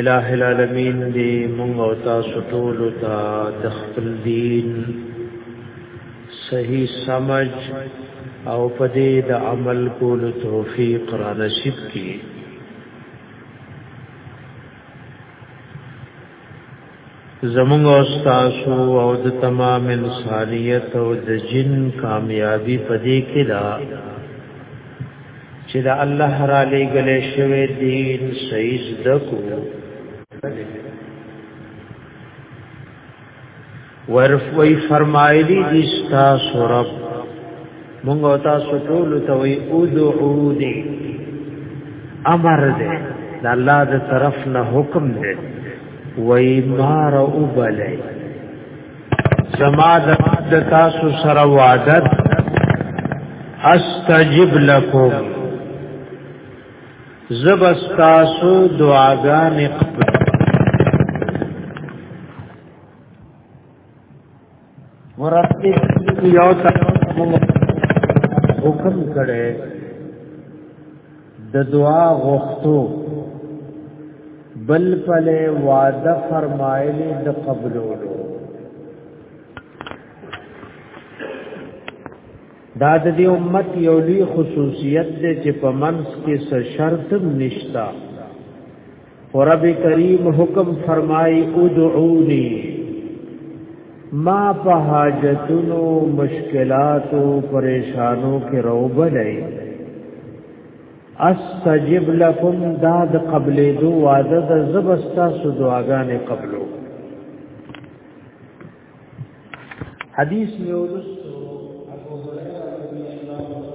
الہ العالمین دی مونږ او تاسو ټول ته د خپل دین صحیح سمج او په دې د عمل کولو توفیق را نصیب کړي زمونږ او تاسو او د تمام انسانیت او د جن کامیابی پدې کې دا چې د الله را لېګلې شوی دین صحیح دکو ورفوی فرمایلی دي تاسو رب مونږ تاسو ټول ته وی او دعو دی امر دی د الله د طرف نه حکم دی وای مار او بلای زما د تاسو سره وعده استجب لكم زب استاسو دعاګان قبول ورته یو څه حکم کړي د دعا غوښتو بل پله وعده فرمایلی د قبولولو دا د دې امت یو لوی خصوصیت دی چې په منځ کې څه شرط نشتا رب کریم حکم فرمای ادعونی ما په حاجتونو مشکلاتو پریشانو کې روبلای استجب لكم داد قبل دو وعده د زبستا سو دعاګانې قبلو حدیث میں ولستو ابو هريره رضی الله عنه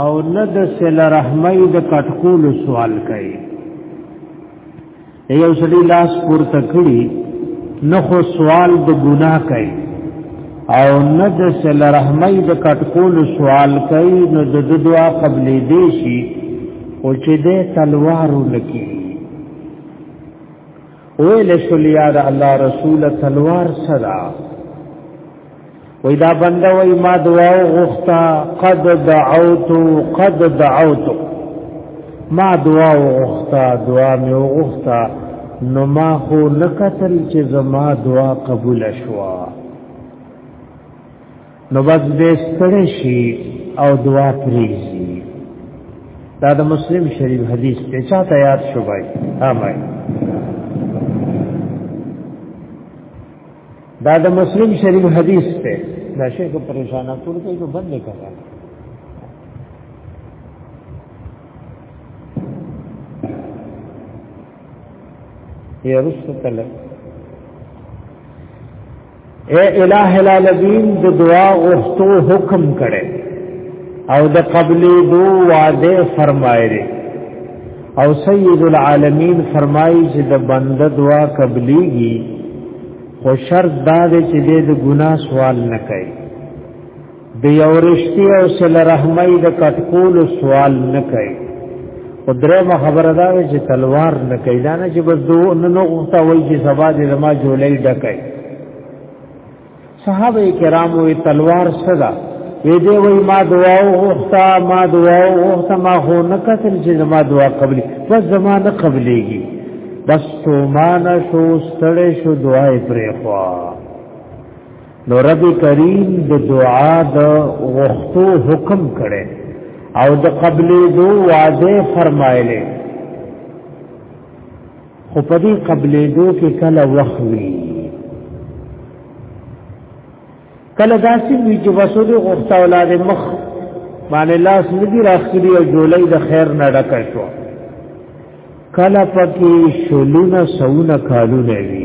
او نه د سل رحمي د کټکول سوال کوي یو سړي لاس پورته کړی نه خو سوال د ګناه کوي او نه د سل رحمي د کټکول سوال کوي نو د دعا قبلې دی شي او چې د تلوارو لکی ویل شل یاد الله رسول تلوار صدا وی دا بنده وی ما دعا غوښتا قد دعوت قد دعوت ما دعا غوښتا دعا می غوښتا نو ما خو نکتل چې زما دعا قبول شوه نو بس دې ستړي شي او دعا پریږي دا د مسلم شریف حدیث ته چا ته یاد شو بای ها بای دا د مسلم شریف حدیث ته دا شی کو پریشان ټول کوي کو بند کړه یا رسو تل اے الہ العالمین د دعا غوښتو حکم کړي او د قبلې دو وعده فرمایره او سید العالمین فرمایي چې د بنده دعا قبليږي خو شرط دا دی چې د ګناه سوال نه کوي د یو رشتي او سل رحمي د کټکول سوال نه کوي او درېمه خبره دا وي چې تلوار نه کوي دا نه چې بس دوه نه نو غوښته وایي چې سبا دې زما جولې ډکای صحابه کرام وی تلوار صدا وی دی وی ما دعا وغوښته ما دعا وغوښته ما خو نه کتل چې زما دعا قبلي بس زما نه قبليږي بس تو مان شو ستړې شو دعای پرې خوا نو رب کریم د دعا د غختو حکم کړي او د قبلې دو وعده فرمایله خو په دې قبلې دو کې کله وخت وی کله داسې وی چې وسود غخت اولاد مخ باندې لاس ندی راخلی او جولای د خیر نه ډک شو کله پکې شلونه سونه کالونه وی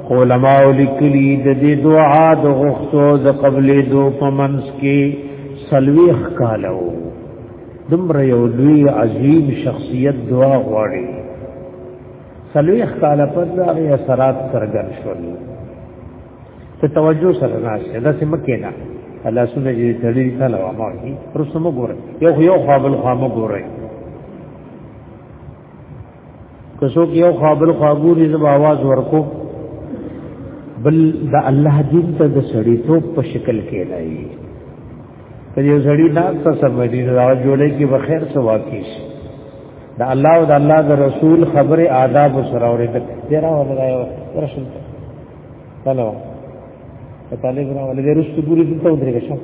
علماء لیکلی د دې دعا د غختو د قبلې دو پمنس کې سلويخ کالو دمر یو لوی عظیم شخصیت دعا غواړي سلويخ کال پر دغه اثرات سرګن شول ته توجه سره راشه دا سم کېنا الله سونه دې تړي تعالی ما هي رسمو ګوره یو یو خپل خامو ګوره که څوک یو خابل خواګوري زب आवाज ورکو بل د الله دین ته د سړی ټوپ په شکل کې نه وي په یو سړی نه څه سمجي دا جوړې کې بخیر سوا کې شي د الله او د الله د رسول خبره آداب سره اورې ته تیرا ولا رسول هلو په طالب را ولې رسول ګوري ته ودرېږه شو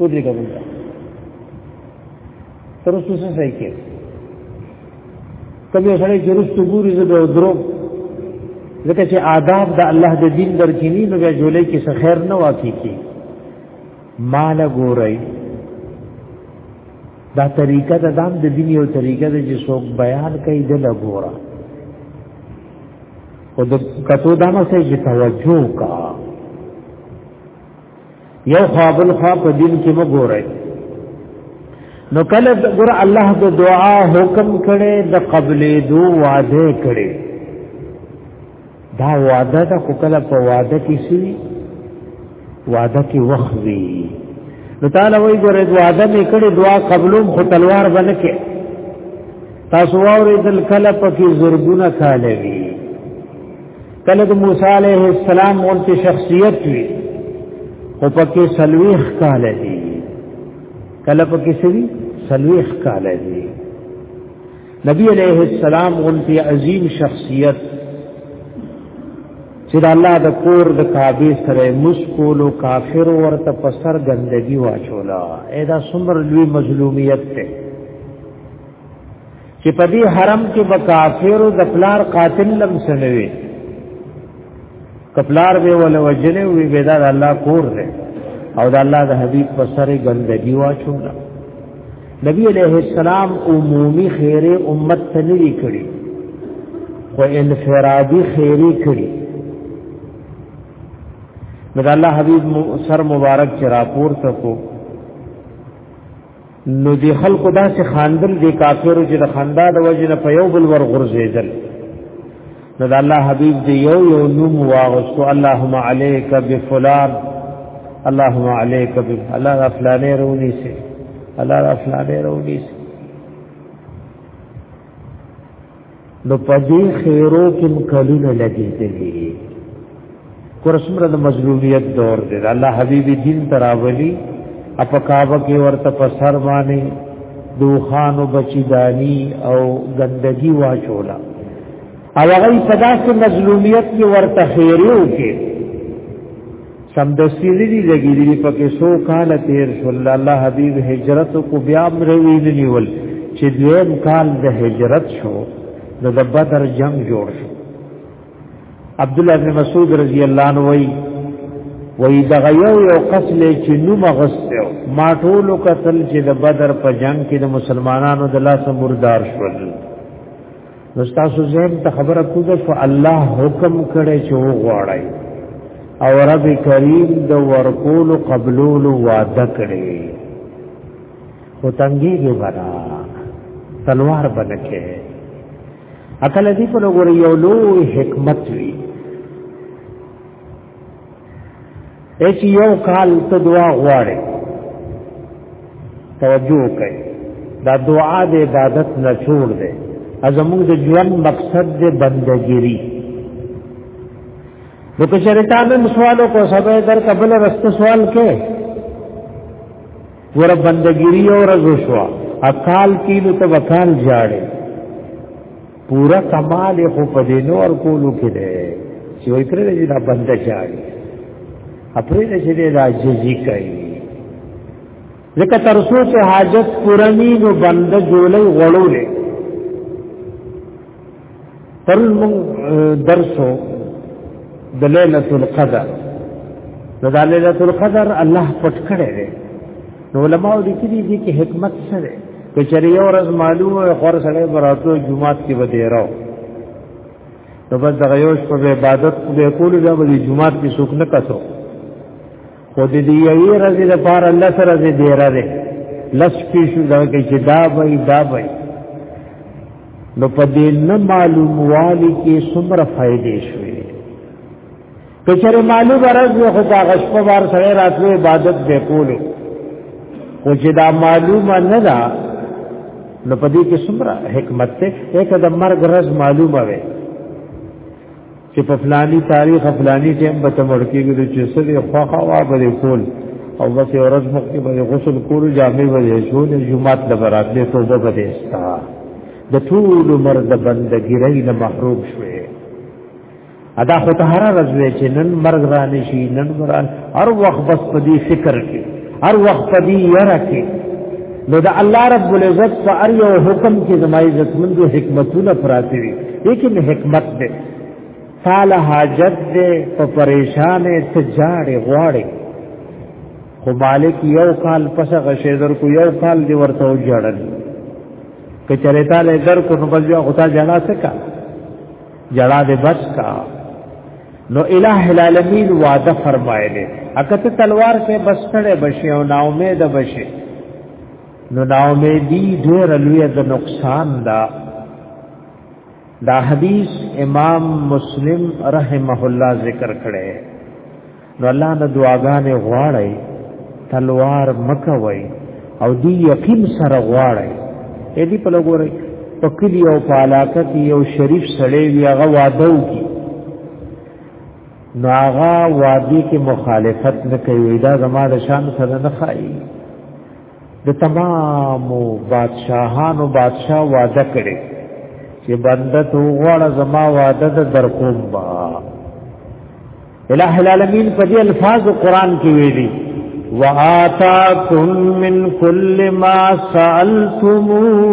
ودرېږه ترسو څه ځای کې کله سره چې رسو ګوري زه به درو ځکه چې آداب د الله د دین درکینی نو بیا جولې کې څه خیر نه واقع کی مال ګورئ دا طریقه د دام د دین یو طریقه ده چې څوک بیان کوي د لګورا او د کتو دانه سه چې توجه کا یو خوابل خوا په دین کې وګورئ نو کله ګور الله د دعا حکم کړي د قبلې دو وعده کړي دا وعده د کوکله په وعده کې شي وعده کې وخت وی نو تعالی وی ګور وعده مې کړي دعا قبولوم خو تلوار باندې کې تاسو اورې دل کله پکې زرګونه کاله وی کله د موسی علیه السلام ورته شخصیت وی او پکې سلويخ کال دی کله پکې سوي سلويخ کال دی نبی علیہ السلام غنتی عظیم شخصیت چې د الله د کور د کعبه سره مسکولو کافر ورته پسر ګندګي واچولا اې دا څومره لوی مظلومیت ته چې په دې حرم کې به کافر د پلار قاتل لم سنوي کپلار به ول وجنه وی بيدا د الله کور دی او د الله د حبيب په سره ګندګي واچولا نبی عليه السلام عمومي خیره امت ته لري کړی خو انفرادي خیره کړی نو د الله حبيب سر مبارک چې راپور تکو نو دی خلکو داسې خاندل دی کافرو چې د خندا د وجې نه په یو بل ور غورځېدل نو د الله حبیب دی یو یو نوم واغستو اللهم علیک بفلان اللهم علیک بف الله د فلانې رونی سي الله د فلانې رونی سي نو پدې خیرو کې مکلونه لګې دي کورسمره د مظلومیت دور دی الله حبیب دین تراولی اپا کعبه کې ورته په سر باندې دوخان او بچیدانی او ګندګي واچولا او هغه په داسې مظلومیت کې ورته خیرو کې سمدستی ندی لګیدلی پکې سو کال تیر صلی الله حبیب هجرت کو بیا مروی نیول چې دویم کال د هجرت شو نو د بدر جنگ جوړ شو عبد الله بن مسعود رضی الله عنه وی وی د غیو یو قتل چې نو مغستو ما ټول قتل چې د بدر په جنگ کې د مسلمانانو د لاس مردار شول نو تاسو زه ته خبره کوزه شو الله حکم کړي چې و غواړي او رب کریم د ورکول قبلول وعده کړي خو تنګي دی برا تلوار بنکه اکل دې په لور یو لوی حکمت وی چې یو کال ته دعا غواړي توجه کوي دا دعا د عبادت نه جوړ دی ازموږ د ژوند مقصد د بندګيري نو که شرطا نن سوالو کو سبا در قبل رست سوال کې ور بندګيري او رزو شو اقال کې نو ته وکال جاړي پورا کمال خو په دې نور کولو کې دی چې وای پرې دې دا بنده چاړي خپل دې چې دې دا جزي کوي ځکه تر څو چې حاجت پورنی نو بنده جوړي غړولې تر موږ درسو د ليله القدر د ليله القدر الله پټ کړی دی نو علماء دې کړي دي کې حکمت څه ده کچری یو ورځ معلومه خور سره براتو جمعات کې بده راو نو بس دغه یو شپه به عبادت به کول بیا به جمعات کې څوک نه کاسو خو دې دې یې ورځ د پار الله سره دې دی را دې لس کې شو دا کې چې دا وای دا وای نو په دې نه معلوموالي کې څومره فائدې شوې کچره معلوم راز یو خو دا غشپ بار سره راتلو عبادت به کولو خو چې دا معلومه نه ده نو پدې کې څومره حکمت ته یک د مرګ راز معلومه وي چې په فلاني تاریخ فلاني ټیم به تمړ کېږي چې څه دی خو خو وا به کول او بس یو ورځ مخ کې به غسل کولو جامې به شول جمعات د برات له توبه به استا د ټول مرد بندګی رینه محروم شوه ادا خو ته هر ورځ وی چې نن مرګ را نشي نن مران هر وخت بس په دې فکر کې هر وخت په دې یره کې نو دا الله رب العزت په ار یو حکم کې زما عزت مند حکمتونه پراتی وي لیکن حکمت دې تعالی حاجت دې په پریشانې تجاړې غواړې خو مالک یو کال پس غشې در کو یو کال دی ورته وجړل کچره تعالی در کو نو بل یو غتا جنا سکا جړا دې بس کا نو الہ العالمین وعده فرمایله اکه ته تلوار کې بس کړه بشي او نا امید بشي نو نا امیدی ډېر لوی د نقصان دا دا حدیث امام مسلم رحمه الله ذکر کړي نو الله نه دعاګانې غواړي تلوار مکوي او دی یقین سره غواړي اې دې په لګوري په کلی او په علاقه کې یو شریف سړی وی هغه واده وکي نو هغه وادي کې مخالفت نه کوي دا زما د شان سره نه خایي د تمام بادشاہانو بادشاہ وعده کړي چې بنده تو غواړه زما وعده د درکوم با الہ العالمین په دې الفاظ قرآن کې ویلي وآتاکم من کل ما سألتموه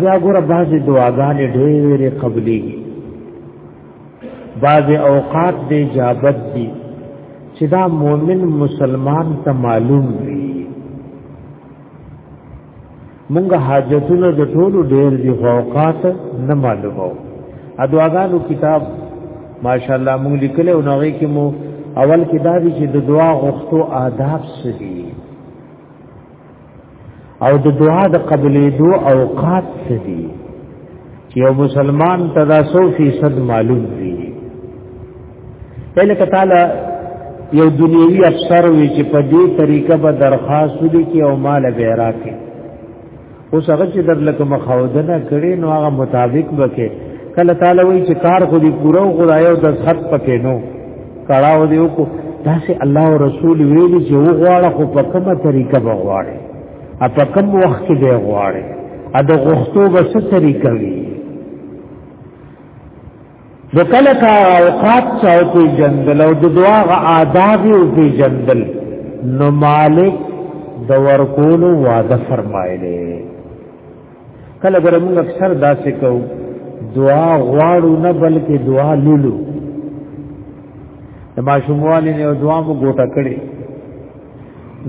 بیا ګوره بعضې دعاګانې ډېرې قبلېږي بعضې اوقات د اجابت دي چې دا مؤمن مسلمان ته معلوم وي مونږ حاجتونه د ټولو ډېر دي خو اوقات نه معلومو ا دعاګانو کتاب ماشاءالله مونږ لیکل او نوې کې مو اول کې دا دي چې د دعا غوښتو آداب سړي او د دعا د قبلې دو اوقات څه دي چې یو مسلمان تدا 100% معلوم وي الکه تعالی یو دنیوي افسر وي چې په دې طریقه به درخواست وکړي او مال به راکړي اوس هغه چې در لکه مخاودنه کړي نو هغه مطابق وکړي کله تعالی وایي چې کار خو دې پوره او خدای او د خط پکې نو کړهو دی وکړو داسې الله او رسول ویلي چې وغواړه خو په کومه طریقه به غواړي ا په کوم وخت کې به غواړي ا د غختو به څه طریقه وي د کله کا اوقات څو په جندل او د دعا غ آداب او په جندل نو مالک د ورکولو وعده فرمایلی کله ګره موږ اکثر داسې کوو دعا غواړو نه بلکې دعا لولو د ماشوموالي نه دعا مو ګوټه کړي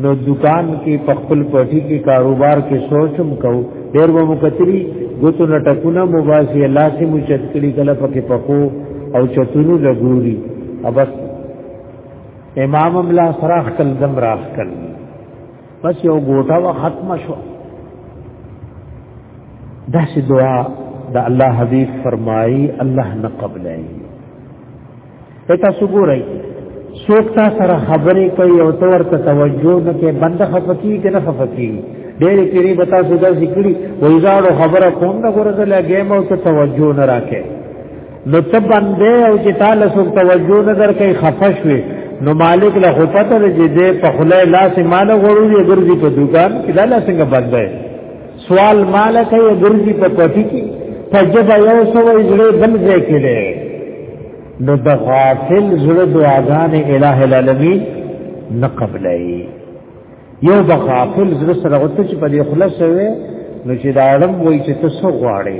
نو دکان کې په خپل پټي کې کاروبار کې سوچم کو ډېر ومو کتري ګوتو نه ټکونه مو باسي الله سي مو چتکړي کله پکې پکو او چتونو لګوري ابس امام املا سراخ کل دم راخ کل بس یو ګوټه وا ختم شو دا سی دعا دا الله حبیب فرمایي الله نه قبلای اته سګورای څوک تا سره خبرې کوي او تو ورته توجه نه کې بند خفقي کې نه خفقي ډېر پیری بتا سودا ذکرې وایزاړو خبره کوم نه ګورځه لګې مو ته توجه نه راکې نو ته باندې او چې تعالی سو توجه نظر کوي خفش وي نو مالک له خفته دې دې په خله لاس مال غړوږي ګرځي په دکان کې دا لاس څنګه باندې سوال مال کوي ګرځي په پټي کې فجب یو سو زړه بل ځای کې لې نو د غافل زړه دعاګان الٰه العالمین نه قبلای یو د غافل زړه سره وته چې په دې خلاص وي نو چې دا اړم وای چې تاسو غواړي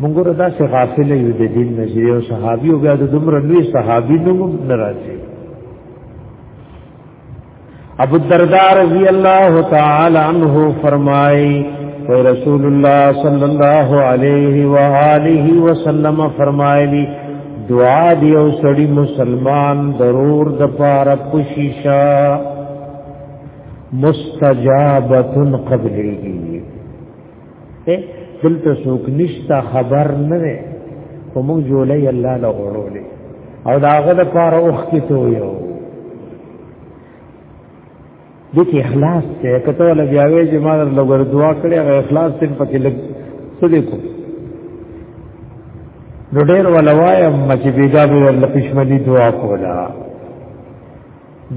مونږ دا څه غافل یو د دین نشي او صحابي او بیا د دومره لوی صحابي نوم ناراضي ابو الدرداء رضی الله تعالی عنہ فرمای و رسول الله صلی الله علیه و آله وسلم فرمایلی دعا دی او سړی مسلمان ضرور د پاره پوشیشا مستجابتن قبلېږي ته دلته څوک نشتا خبر نه دی خو موږ جولای الله له غړولې او داغه د پاره اوخ کې تو یو دغه اخلاص ته کته ول بیا وی چې ما لګور دعا کړې هغه اخلاص تن پکې لګ څه دیکو نو ډېر ولوایم چې بیګا به ول پښمنی دعا کولا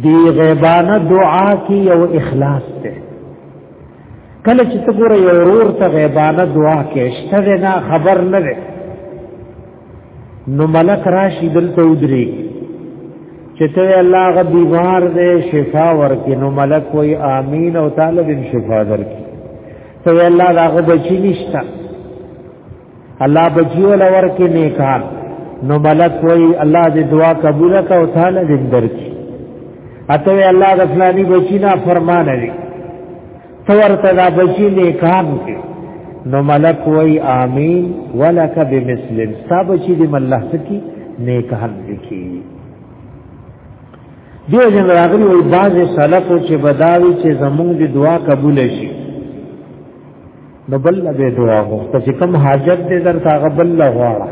دی غیبانه دعا کې یو اخلاص ته کله چې ته ګوره یو ورور ته غیبانه دعا کې شته نه خبر نه ده نو ملک راشي دلته ودري چې ته الله غ بیمار دې شفا ورکې نو ملک وای امين او طالب شفا درکې ته الله دا غ بچی نشتا الله بچیو لور کې نیکان نو ملک وای الله دې دعا قبول کا او تعالی دې درکې اته الله د فلانی بچی نه فرمان لري تور ته دا بچی نیکان کې نو ملک وای امین ولک بمثل ستا بچی دې الله سکی نیکان دکی دیو جن راغلی وای باز سلف چې بداوی چې زمونږ دې دعا قبول شي نو بل به دعا غوښته چې کوم حاجت دې درته هغه بل غواړه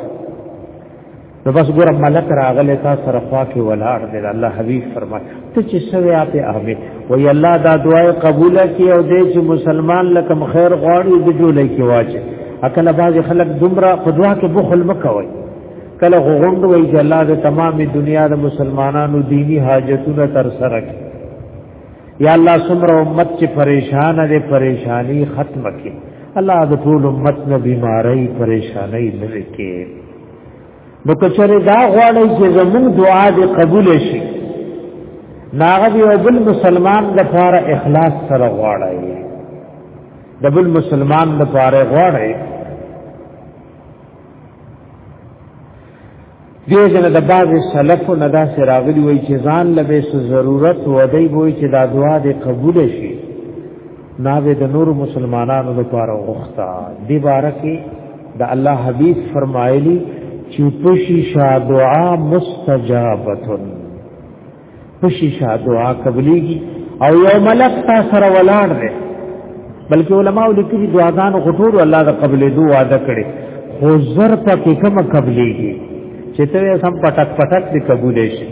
نو بس ګور ملک راغله تا سره خوا کې ولاړ دې الله حبيب فرمای ته چې سوي اپه احمد وای الله دا دعا قبول کړي او دې چې مسلمان لکم خیر غواړي دې جوړه کې واچي اکل باز خلک دمرا خدوا کې بخل مکوي کله غوند وای چې الله دې تمامه دنیا د مسلمانانو دینی حاجتونه تر سره کړي یا الله سمره امت چې پریشان دي پریشانی ختم کړي الله د ټول امت نه بیماری پریشانی لري کې نو کچره دا غواړي چې زموږ دعا دې قبول شي ناغه دی بل مسلمان د فار اخلاص سره غواړي د بل مسلمان د فار غواړي دیجن د بعض سلف نه دا سراغلی وای چې ځان لبه سو ضرورت ودی وای چې دا دعا دې قبول شي ناوې د نور مسلمانانو لپاره وغوښتا دی بارکه د الله حبیب فرمایلی چې پوشی شا دعا مستجابتن خوشی شاه دعا قبليږي او یو ملک تا سره ولاړ دی بلکې علما لیکلي دعاګان غټور الله د قبلې دوه وعده کړي خو زر پکې کوم قبليږي چې ته سم پټک پټک دې قبول شي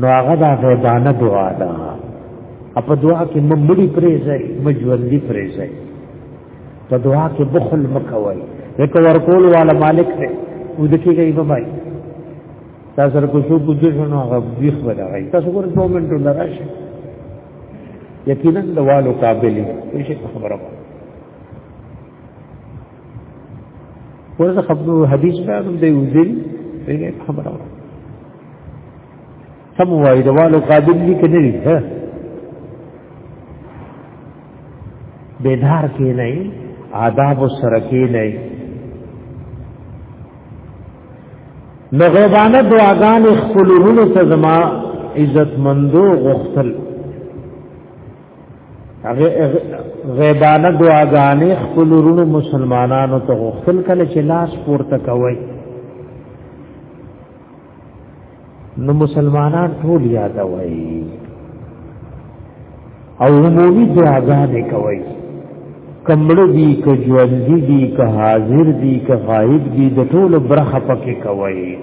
نو هغه دا غیبانه دعا ده په دعا کې ممړي پرې ځای مجوندي پرې ځای په دعا کې بخل مکوي یک ورکول والا مالک دی او دکې گئی بمای تاسو سره کو څوک د شنو هغه بیخ ولغی تاسو ګور دوه منټو نه راشي یقینا د والو قابل یې شي خبره وکړه ورته خبرو حدیث بیانوم دی وزیر پیغه خبره وکړه سم وای د والو قابل دي کنه دي ها بیدار کې نه آداب سره کې نه نو غیبانه دعاګانې خپل ورونو ته زما عزت مندو غختل هغه غیبانه دعاګانې خپل ورونو مسلمانانو ته غختل کله چې لاس پورته کوي نو مسلمانان ټول یاد وایي او عمومي دعاګانې کوي کمړ دي ک ژوند دي ک حاضر دي ک غائب دي د ټول برخه پکې کوي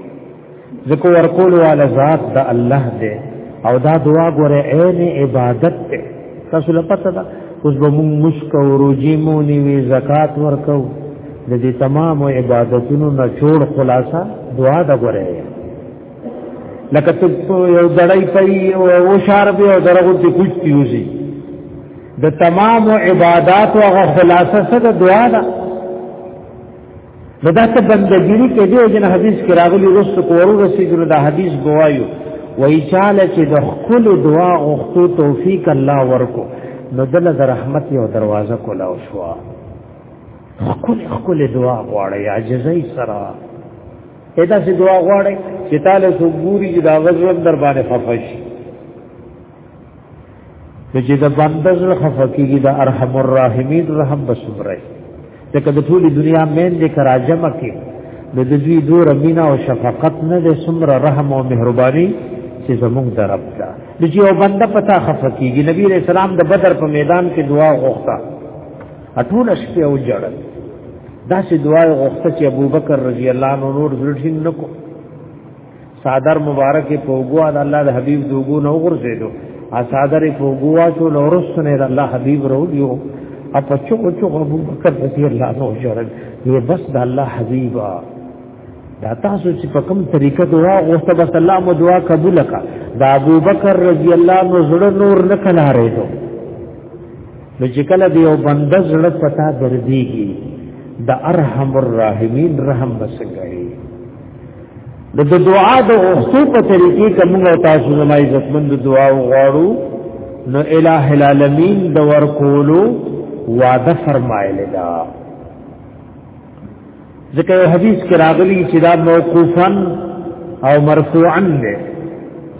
ځکه ورکول والا ذات د الله دی او دا دعا ګوره عین عبادت ته تاسو له پته ده اوس به موږ مشک او روجي مو نیوي زکات ورکو د دې تمام عبادتونو نه جوړ خلاصہ دعا دا غره لکه ته یو دړای پي او شار به او درغو ته کوچ تیوزي د تمام عبادت او خلاصہ سره دعا ده نو دا ته بندګيري کې دی جن حدیث کې راغلی وروسته کورو رسیدل دا حدیث گوايو وای چاله چې د خپل دعا غوښتو توفیق الله ورکو نو دل د رحمت یو دروازه کولا او شو خپل خپل دعا غواړي عاجزۍ سره ادا سي دعا غواړي چې تعالی سو ګوري چې دا غزوه در باندې خفش چې د بندز له خفقېږي د ارحم الراحمین رحم بسمره ځکه د ټولي دنیا مین دې کراجمه کې د دوی دور مینا او شفقت نه د سمره رحم او مهرباني چې زموږ طرف ده د چې او بنده پتا خفقېږي نبی رسول سلام د بدر په میدان کې دعا غوښته اټول شپه او جړل دا چې دعا غوښته چې ابوبکر رضی الله عنه نور ورټین نکو صادر مبارک په وګوا د الله د حبيب د وګو نو ورسېدو ا صادر په وګوا شو نو ورسنه د الله حبيب وروډیو ا په چوغو چوغو ابو بکر رضی الله عنه جوړل یې بس د الله حبيبا دا تاسو چې په کوم طریقه دعا غوښته بس الله مو دعا قبول کا دا ابو بکر رضی الله عنه زړه نور نه کلارې دو نو چې کله دی او بند زړه پتا درديږي د ارحم الراحمین رحم بسنګي د دعا د اوختو په طریقې کوم او تاسو زما عزتمند دعا وغواړو نو الٰه العالمین د ورکولو وعده فرمایلی دا ځکه یو حدیث کې راغلی چې دا موقوفا او مرفوعا دی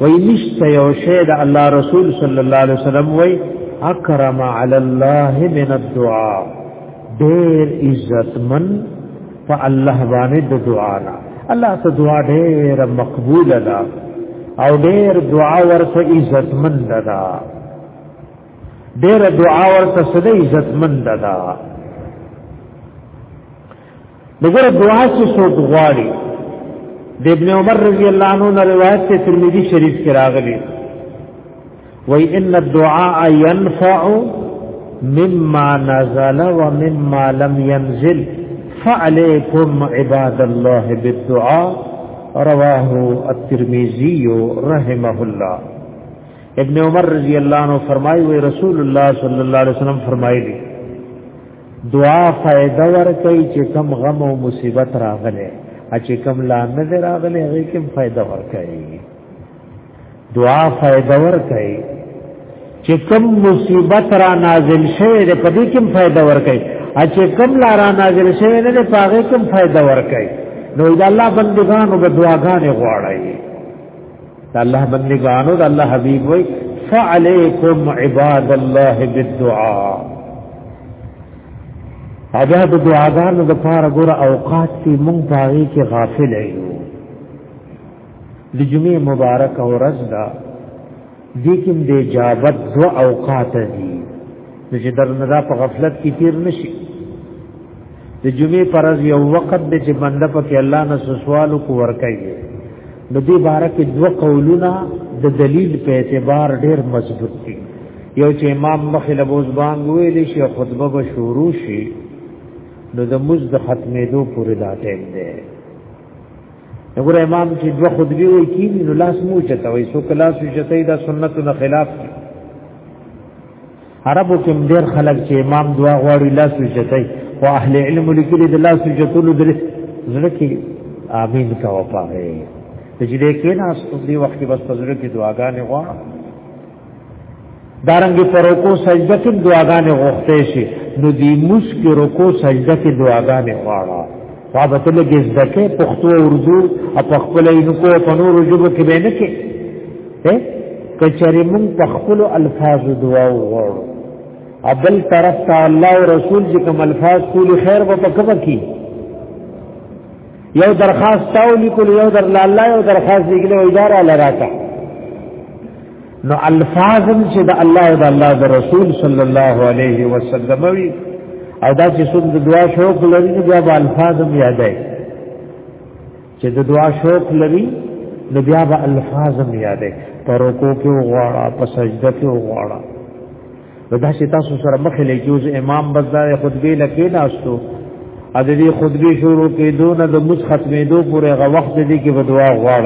وای نشته یو شی د الله رسول صلی الله علیه وسلم وای اکرم علی الله من الدعاء ډېر عزتمن په الله باندې د دعا نه الله ته دعا ډېر مقبول ده او ډېر دعا ورته عزتمن ده ډېر دعا ورته سده عزتمن ده دغه دعا چې څوک غواړي د ابن عمر رضی الله عنه نه روایت ته ترمذی شریف کې راغلی وای ان الدعاء ينفع مما نزل ومما لم ينزل فعليكم عباد الله بالدعاء رواه الترمذي رحمه الله ابن عمر رضی الله عنه فرمایي وی رسول الله صلی الله علیه وسلم فرمایلی دعا فائدہ ورکړي چې کم غم او مصیبت راغله چې کم لا نه راغله هغه کم فائدہ ورکړي دعا فائدہ ورکړي چې کم مصیبت را نازل شوه دې په دې کم فائدہ ورکړي چې کم لا را نازل شوه نه دې پاغه کم فائدہ ورکړي نو دا الله بندگانو به دعاګانې غواړي دا الله بندگانو دا الله حبیب وای فعلیکم عباد الله بالدعاء اجا د دعاګانو د پاره ګور اوقات کې مونږ پاره کې غافل یو د جمعې مبارک او ورځ دا دې کې د اجابت دو اوقات دي چې درندا په غفلت کې تیر نشي د جمعې پرز یو وخت د چې بنده په کې الله نه سوالو کو ور کوي د دې باره کې دوه قولونه د دلیل په اعتبار ډېر مضبوط دي یو چې امام مخې له بوزبان ویل شي خطبه به شروع شي نو د مز د ختمېدو پورې دا ټیم دی وګوره امام چې دوه خطبه وي کینی نو لاس مو چته وي سو کلاس چته دا سنتو نه خلاف دی عربو کې ډېر خلک چې امام دعا غواړي لاس وچتای او اهل علم لیکلي د لاس وچتولو د زړه کې امين کا وپاره چې دې کې نه ستو دی وخت بس زړه کې دعاګانې غواړي دارنګ پر رکو سجده کې دعاګانې غوښته شي نو دې مشک رکو سجده کې دعاګانې غواړي بابت لګي ځکه پښتو اردو او په خپل یې کو په نورو ژبو کې به نه کې ته کچري مونږ په خپل الفاظ دعا وغواړو ابل طرف ته الله او رسول چې کوم الفاظ کول خیر به په کومه کې یو درخواست تاو لیکل یو در الله یو درخواست لیکل او اداره لراکه نو الفاظم چې د الله او د الله د رسول صلی الله علیه وسلم وی او دا چې څوک د دعا شوق لري نو بیا به الفاظم یادای چې د دعا شوق لري نو بیا به الفاظم یادای پر رکوع کې وغواړه په سجده کې وغواړه دا چې تاسو سره مخ لګیوز امام بزار خطبه لکه ناستو ا دې خطبه شروع کېدو نه د مس ختمې دو پورې غ وخت دې کې بدوا غواړ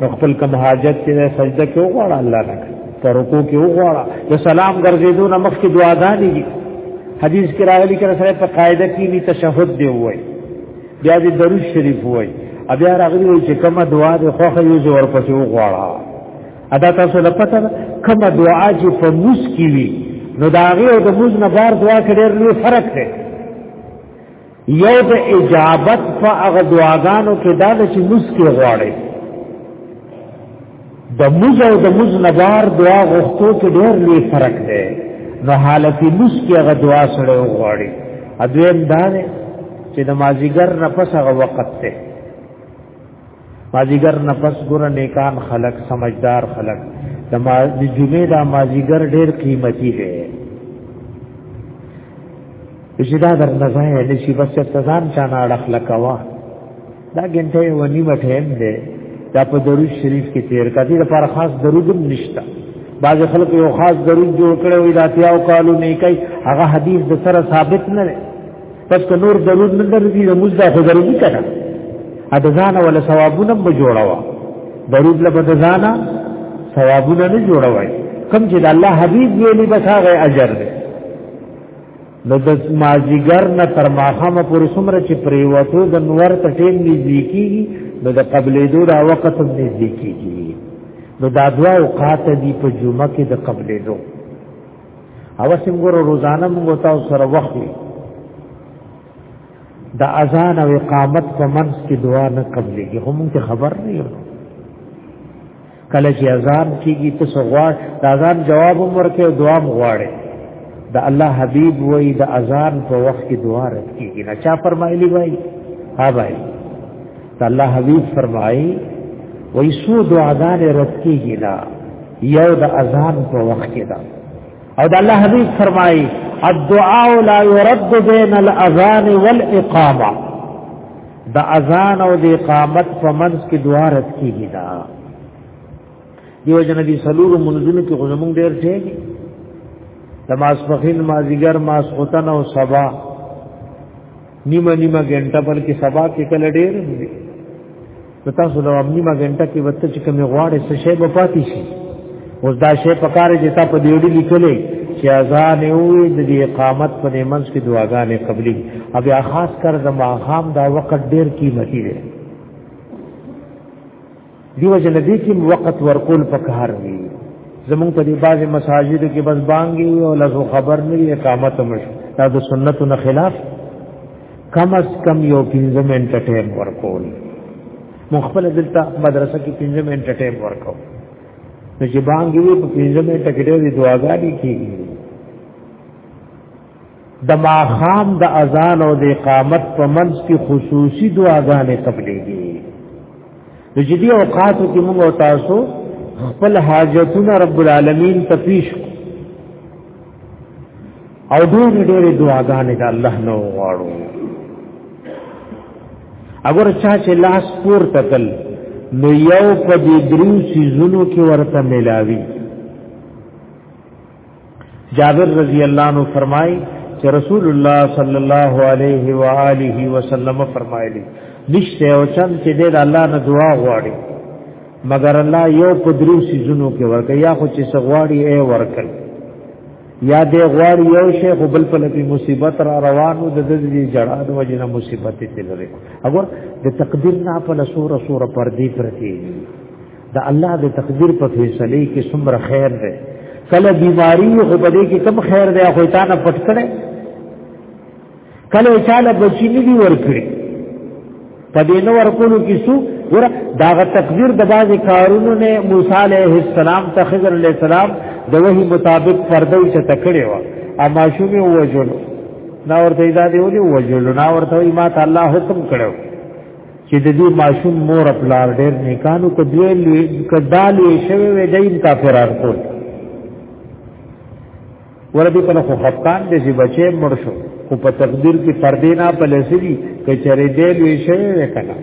نو خپل کم حاجت کې سجده کې وغواړ الله نه پر رکوع کې وغواړ د سلام ګرځېدو نه مخ کې دعا دانې حدیث کې راغلي کړه سره په قاعده کې وی تشهود دی وای بیا دې درود شریف وای بیا راغلي چې کومه دعا د خوخه یو زور پسې وغواړه ادا تاسو له پته کومه دعا چې په موس کې وي نو دا هغه او د موس نه بار دعا کې ډېر لوی فرق دی یو د اجابت په هغه دعاګانو کې دا چې موس کې غواړي د موز او د موز نه بار دعا غوښتو کې ډېر لوی فرق دی نو حالت موس کې هغه دعا سره غواړي ادویم دا دی چې د مازیګر نه پس هغه وخت ته مازیګر نفس ګور نیکان خلق سمجدار خلق د جمعې دا مازیګر ډېر قیمتي دی چې دا در نزای نه شي بس تزان چانه اړخ لکوا دا ګنټه و نیمه ټیم دی دا په درود شریف کې تیر کړي د پر خاص درود نشته بعض خلک یو خاص درود جوړ کړي وي دا تیاو کالو نه کوي هغه حدیث د سره ثابت نه پس که نور ضرور نه درځي د موږ دا خو ضروري کړه ا د ځان ولا ثوابونه به جوړوا ضرور له بد ځانه ثوابونه نه جوړوي کم چې د الله حبيب ویلي بس هغه اجر دی نو د مازیګر نه تر ماخامه پورې څومره چې پریوتو د نور ته ټیم نږدې کیږي نو د قبلې دوه دا وخت هم نږدې کیږي نو دا دوا اوقات دي په جمعه کې د قبلې دوه او څنګه روزانه موږ تاسو سره وخت وي د اذان او اقامت په منځ کې دعا نه قبليږي هم ته خبر نه یو کله چې اذان کیږي ته سغواړ د اذان جواب هم ورکې او دعا مغواړي د الله حبيب وای د اذان په وخت کې دعا رد کیږي نه چا فرمایلی وای ها وای الله حبیب فرمایي وای سو دعاګانې رد کیږي لا یو د اذان په وخت کې دا او د الله حبیب فرمایي الدعاء لا يرد بين الاذان والاقامه د اذان او د اقامت په منځ کې دعا رد کیږي دا دیو جن دي سلور منځونو کې غوږمون ډیر شي د ماسپخین مازیګر ماسخوتن او صبا نیمه نیمه ګنټه بلکې سبا کې کله ډېر دی نو تاسو دا نیمه ګنټه کې وته چې کوم غواړې څه شی به پاتې شي اوس دا شی په کار چې تا په دیوډي لیکلې چې اذان وي د دې اقامت په منځ کې دعاګانې قبلي او بیا خاص کر د ماخام دا وخت ډېر قیمتي دی دیو جن دې کې وخت ورکول پکار وي زمونږ په دې باز مساجد کې بس بانګي او لږو خبر نه وي اقامت مش دا د سنتو نه خلاف کم از کم یو پنځه منټه ټیم ورکول مخبل دلته مدرسه کې پنځه منټه ټیم ورکو نو چې بانګي په پنځه منټه کې دې دعاګانې کیږي د ماخام د اذان او د اقامت په منځ کې خصوصي دعاګانې قبلېږي د جدي اوقاتو کې موږ تاسو خپل حاجتونه رب العالمین ته پیش او ډېر ډېر دعاګانې د الله نو غواړو اگر چا چې لاس پور تکل نو یو په دې درو سيزونو کې ورته ملاوي جابر رضی الله عنه فرمای چې رسول الله صلی الله علیه و آله وسلم فرمایلی نشته او چند چې د الله نه دعا غواړي مگر الله یو په درو سيزونو کې ورکه یا خو چې سغواړي اے ورکل یا دې غواړي یو شی خو بل په لپی مصیبت را روانو د دې جړا د وجنه مصیبت ته لري هغه د تقدیر نه په لسور سور پر دې پرتی د الله د تقدیر په فیصله کې څومره خیر دی کله بیماری خو په دې کې کم خیر دی خو تا نه پټ کړي کله چاله بچی نه دی ورکړي په دې نو ورکولو کې څو ور داغه تقدیر د باز کارونو نه موسی علیه السلام ته خضر علیه السلام د وحی مطابق پرده چې تکړه و اما شومي وجلو نا ورته دا دی ولي وجلو نا ورته ما ته الله حکم کړو چې د دې ماشوم مور پلار ډېر نیکانو کدوې لوی کدالې شوی وې دین کافرار کو ور دې په خو خپکان دې چې بچې مړ شو خو په تقدیر کې پردې نه پلسري کچره دې لوی شوی وې کنه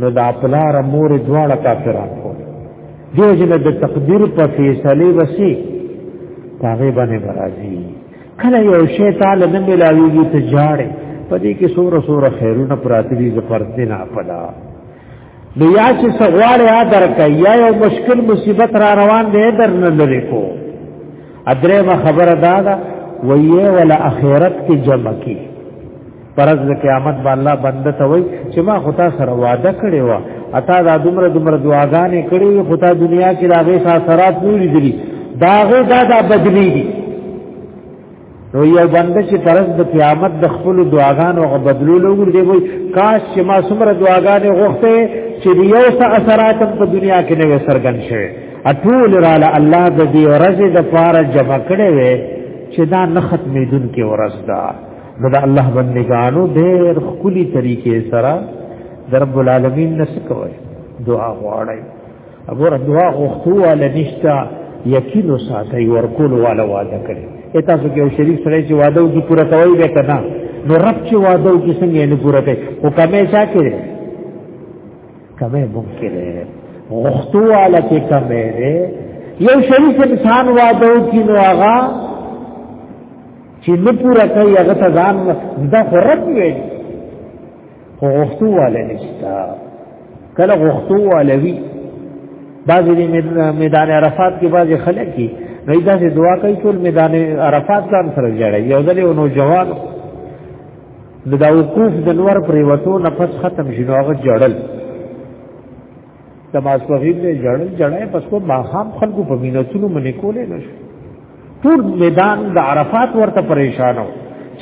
نو دا پلار مور دواړه کافرار کو دې چې د تقدیر په فیصله وسی هغه باندې راضي کله یو شی تعالی نه ملاویږي ته جاړې په دې کې سور سور خیرونه پراته دي زفرت نه پدا نو یا چې سغواړې ا درکې یا یو مشکل مصیبت را روان دی در نه لری کو ادره ما خبره دادا ویه ولا اخرت کې جمع کی پرز د قیامت باندې الله بنده ته وای چې ما خدا سره وعده کړی و اتا دا دومره دومره دعاګانې کړې وي خدا دنیا کې راغې ساترات نورې دي داغه دا دا بدلی دي نو یو بنده چې پرز د قیامت د خپل دعاګانو غو بدلولو ورته وای کاش چې ما څومره دعاګانې غوښته چې یو څه اثرات په دنیا کې نه سرګن شوه اټول را الله د دې ورځې د پاره جمع کړي وي چې دا نه ختمې دن کې ورځ ده نو دا الله بندگانو ډېر خولي طریقې سره درب العالمین نس کوي دعا غواړي ابور دعا غوښتو ولا نشتا یقین ساتي ورکول ولا وعده کړي اته څو کې شریف سره چې وعده وکړي پوره کوي به کنه نو رب چې وعده وکړي څنګه نه پوره کوي او کمه چا کړي کمه ممکن ده غوښتو ولا کې کمه ده یو شریف انسان وعده وکړي نو هغه چې نه پورا کوي هغه ته ځان دا خراب وي خو غختو والا نشتا کله غختو والا وی بعضی دی میدان عرفات کې بعضی خلک کی نو دا سه دعا کوي ټول میدان عرفات ځان سره جړی یو ځلې نو جواب د دا وقوف د نور پر وتو نفس ختم شنو هغه جړل د ماسپخین نه جړل جړای پس کو ماخام خلکو په مینتونو منې کولې نشو ټول میدان د عرفات ورته پریشانو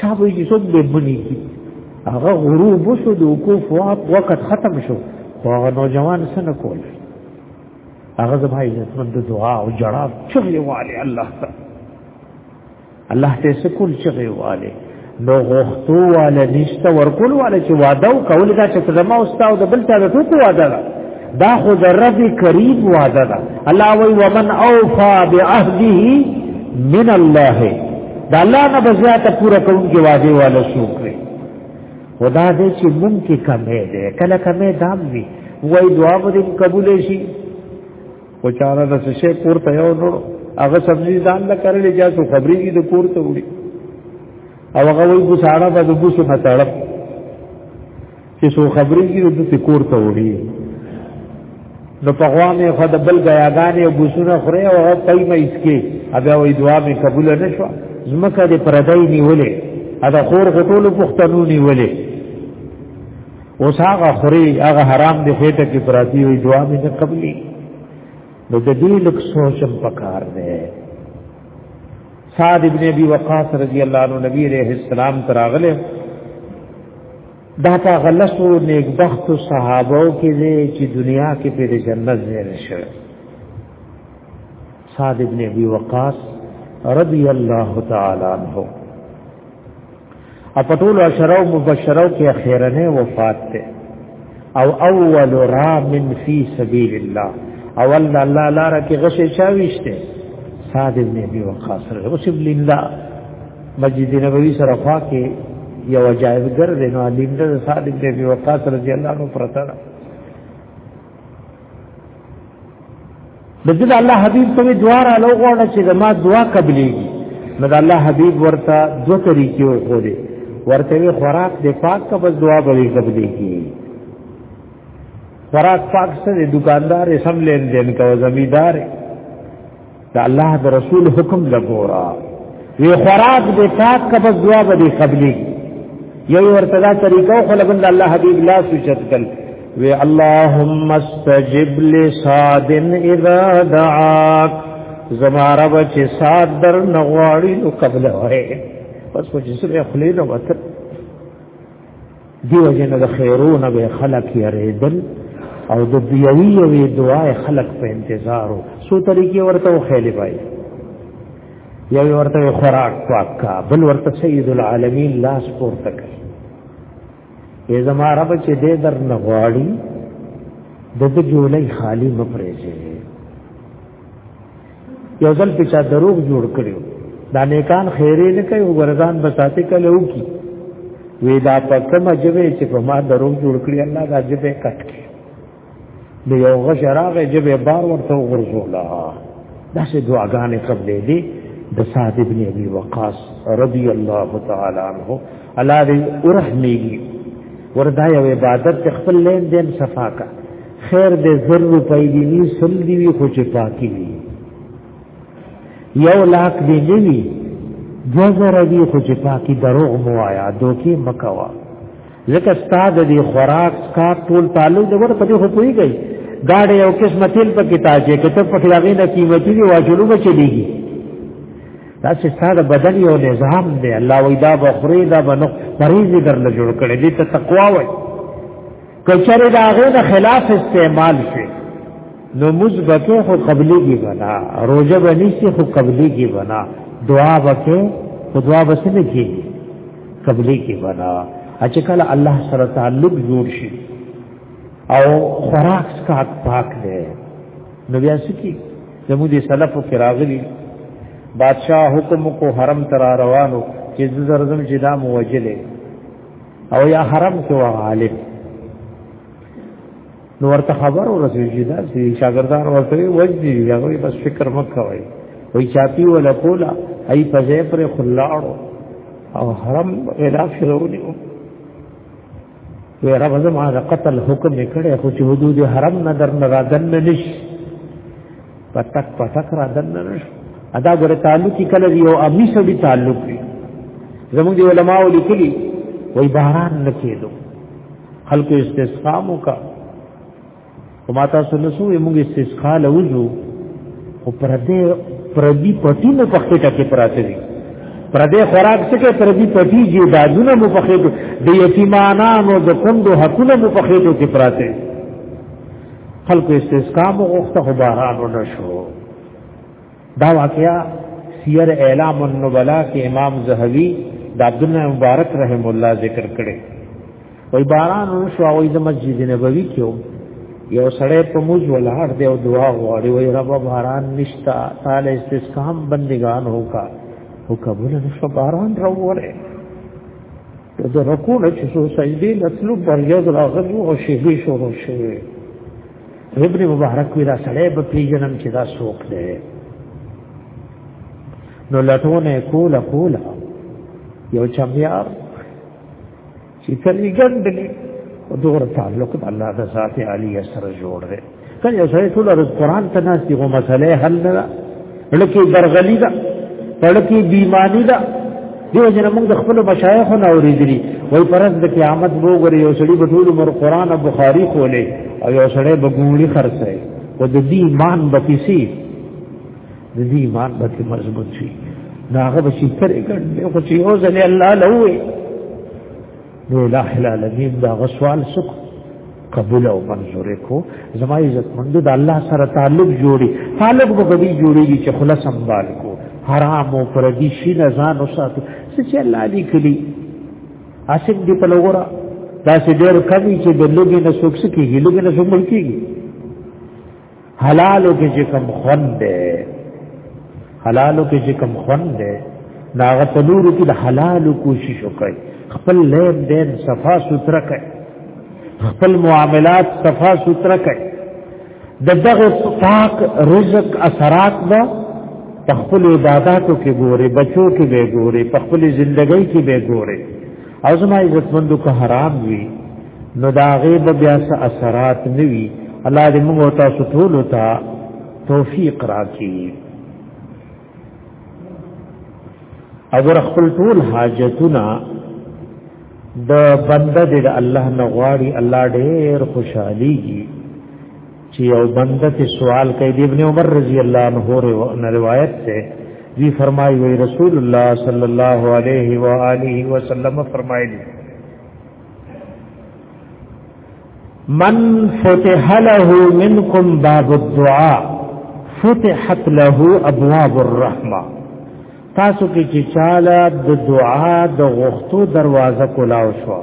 چا به یې څوک به بنی کی هغه غروب وشو د وقوف وخت ختم شو خو هغه نوجوان سره کول هغه زما عزتمند دعا او جړا چغې والي الله تعالی الله ته سکول چغي والے نو غختو والا نشته ورکول والا چې وعده او کول دا چې زما او استاد د بل تر ټکو وعده ده دا خو د رب کریم وعده ده الله وی ومن اوفا بعهده من الله دا الله نه بزیات پورا کوونکی وعده والا شو کړی ودا دې چې مونږ کې کمې ده کله کمې دام وی وای دعا مو دې قبول شي خو چاره د څه شي کور ته یو نو هغه سبزی ځان له کړلې چې څو خبرې دي د کور ته وړي او هغه وایي بو ساړه به د بو څه متړه چې څو خبرې دي د څه کور ته وړي نو په غوا مې خو د بل غیاګانې او بوسونه خورې او هغه پي مې اسکي بیا وایي دعا مې قبول نه شو زمکه دې پردای نیولې دا خور غټولو پښتنو نیولې اوس هغه خوري هغه حرام دی خېټه کې پراتی وي دعا مې نه قبلي نو د دې لک سوچم پکار دی سعد ابن ابي وقاص رضی الله عنه نبی عليه السلام تراغله دا تا غلسو نیک بخت صحابو کې چې دنیا کې په جنت زیر شوه سعد ابن ابي وقاص رضی الله تعالی عنہ اپټول عشره مبشره کې اخیرنه وفات ته او اول رام فی سبیل الله اول الله لاره کې غشه چاويشته سعد ابن ابي وقاص رضی الله مسجد نبوي سره خوا کې یو عجایب ګر دی نو علیم د صادق دی وقاص رضی الله عنه پرته د دې الله حبيب ته دعا را لوغړه چې زما دعا قبليږي نو د الله حبيب ورته دوه طریقې وخوري ورته خوراک د پاک کا بس دعا به قبليږي خوراک پاک سره دکاندار سم لین دین کا زمیدار د الله د رسول حکم لګورا وی خوراک دې پاک کبه جواب دې قبلي یو ورته دا طریقو خو لګن د الله حبیب لا سوچت کل وی اللهم استجب لصاد اذا دعاك زما رب چې سات در نغواړي نو قبل وای بس کو جسم خلی نو وته دیو جن د خیرونه به خلق یریدل او د دیوی یوی دعا خلق په انتظارو سو طریقې ورته خېلې پای یو ورته خوراک پاک کا بل ورته سید العالمین لاس پورته کړ ای زما رب چې دې در نغواړي د دې جولې خالی مپرېږي یو ځل په چا دروغ جوړ کړو دا نیکان خیره نه کوي ورزان بساته کله وکي وی دا په کومه جبه چې په ما دروغ جوړ کړی الله دا جبه کټ کړي د یو غش راغې جبه بار ورته ورزولا دا سه دعاګانې قبلې دي د سعد ابن ابي وقاص رضی الله تعالی عنہ الله دې ورحمېږي وردا یو عبادت خپل لین دین صفا کا خیر دې زر روپۍ دی نی سل دی وی خو چې پاکي وی یو لاک دی نه وی جزر دی خو چې پاکي دروغ مو آیا دوکي مکوا ځکه استاد دی خوراک کا ټول تعلق دې ور پدې خو کوي گئی گاډي او قسمه تیل په کتاب کې کته په خلاغې نه قیمتي دی واجلو بچلېږي دا چې ستاسو بدن یو نظام دی الله وی دا بخری دا بنو پریزي درل جوړ کړي دې ته تقوا وایي کچره دا غو خلاف استعمال شي نو موږ بکه خو قبلي کی بنا روزه بني سي خو قبلي کی بنا دعا بکه خو دعا بس نه کی قبلي کی بنا اچ کله الله سره تعلق جوړ شي او خوراک کا پاک دی نو بیا سکی زموږ دي سلف او کراغلي بادشاہ حکم کو حرم ترا روانو چې زرزم چې دا موجله او یا حرم کې و عالم نو ورته خبر ورسې چې دا چې شاګردان ورته وځي هغه بس فکر مکوي وای چاپی ولا کولا ای په ځای پر خلاړو او حرم غلاف شروع دی وی رب زما قتل حکم کړي خو چې حدود حرم نه در نه را دن نشي پتک پتک را دن نشو ادا ګره تعلق کی کله یو امی سړي تعلق دی زموږ دی علماء لیکلي وای باران نکېدو خلکو استسقا مو کا او ما تاسو له سو موږ استسقا لوزو او پر دې پر دې پټي مو پخې ټکه پراته دي پر دې خوراک څخه پر دې پټي جی دادونه مو پخې د یتیمانانو د کندو حقونه مو پخې ټکه پراته دي خلکو استسقا مو غوښته خو باران ونه شو دا واقعیا سیر اعلام النبلا کې امام زهوی د عبد الله مبارک رحم الله ذکر کړي وای باران ونه شو او د مسجد نبوي کې یو سړی په موز ولار دی او دعا غواړي وای رب باران نشتا تعالی استسقام بندگان هوکا او قبول نشو باران راوړي د رکوع نه چې څو سجدې لتلو پر یو راغلی او شیبې شروع شوې ابن مبارک وی دا سړی په پیجنم چې دا سوق دی نو لټونه کوله کوله یو چمیار چې تلګند دغه تعلق الله د ذات عالی سره جوړ دی کله یو سړی ټول ورځ قران ته ناس دی غو مسله حل نه ده لکه درغلی ده پړکی بیمانی ده دیو جن موږ د خپل مشایخ نه اوریدلی وای پرز د قیامت وګوري یو سړی په ټول عمر قران او بخاری کولې او یو سړی به ګوړي خرڅه او د دې ایمان به پیسي د دې ایمان به مضبوط شي ناغه به شکر وکړي خو چې یو ځل الله لوي نو الہ العالمین دا غسوال سکو قبول او منظور کو زما عزت مند د الله سره تعلق جوړي تعلق به غدي جوړيږي چې خلا سنبال کو حرام او پردي شي نه ځان وساتو چې الله دې کلی عاشق دې په لورا دا چې ډېر کمی چې د لوګي نه سوکس کیږي لوګي نه سومل کیږي حلالو کې چې کم خوند ده حلالو کې چې کم خوند ده ناغه په نور کې د حلالو کوشش وکړي خپل لین دین صفا سوتره کړي خپل معاملات صفا سوتره کړي د دغه پاک رزق اثرات به خپل عبادتو کې ګوري بچو کې به ګوري خپل ژوندۍ کې به ګوري او زما عزت مندو که حرام وي نو دا غیب بیا څه اثرات نه وي الله دې موږ تاسو ټول ته توفیق راکړي اگر خپل ټول حاجتونه د بنده د الله نه غواړي الله ډېر خوشحاليږي چې یو بنده ته سوال کوي د ابن عمر رضی الله عنه نه روایت ده وی فرمایي وی رسول الله صلی الله علیه و آله وسلم فرمایلی من فتح له منکم باب الدعاء فتحت له ابواب الرحمه تاسو کې چې چاله د دعا د غوښتو دروازه کولاو شو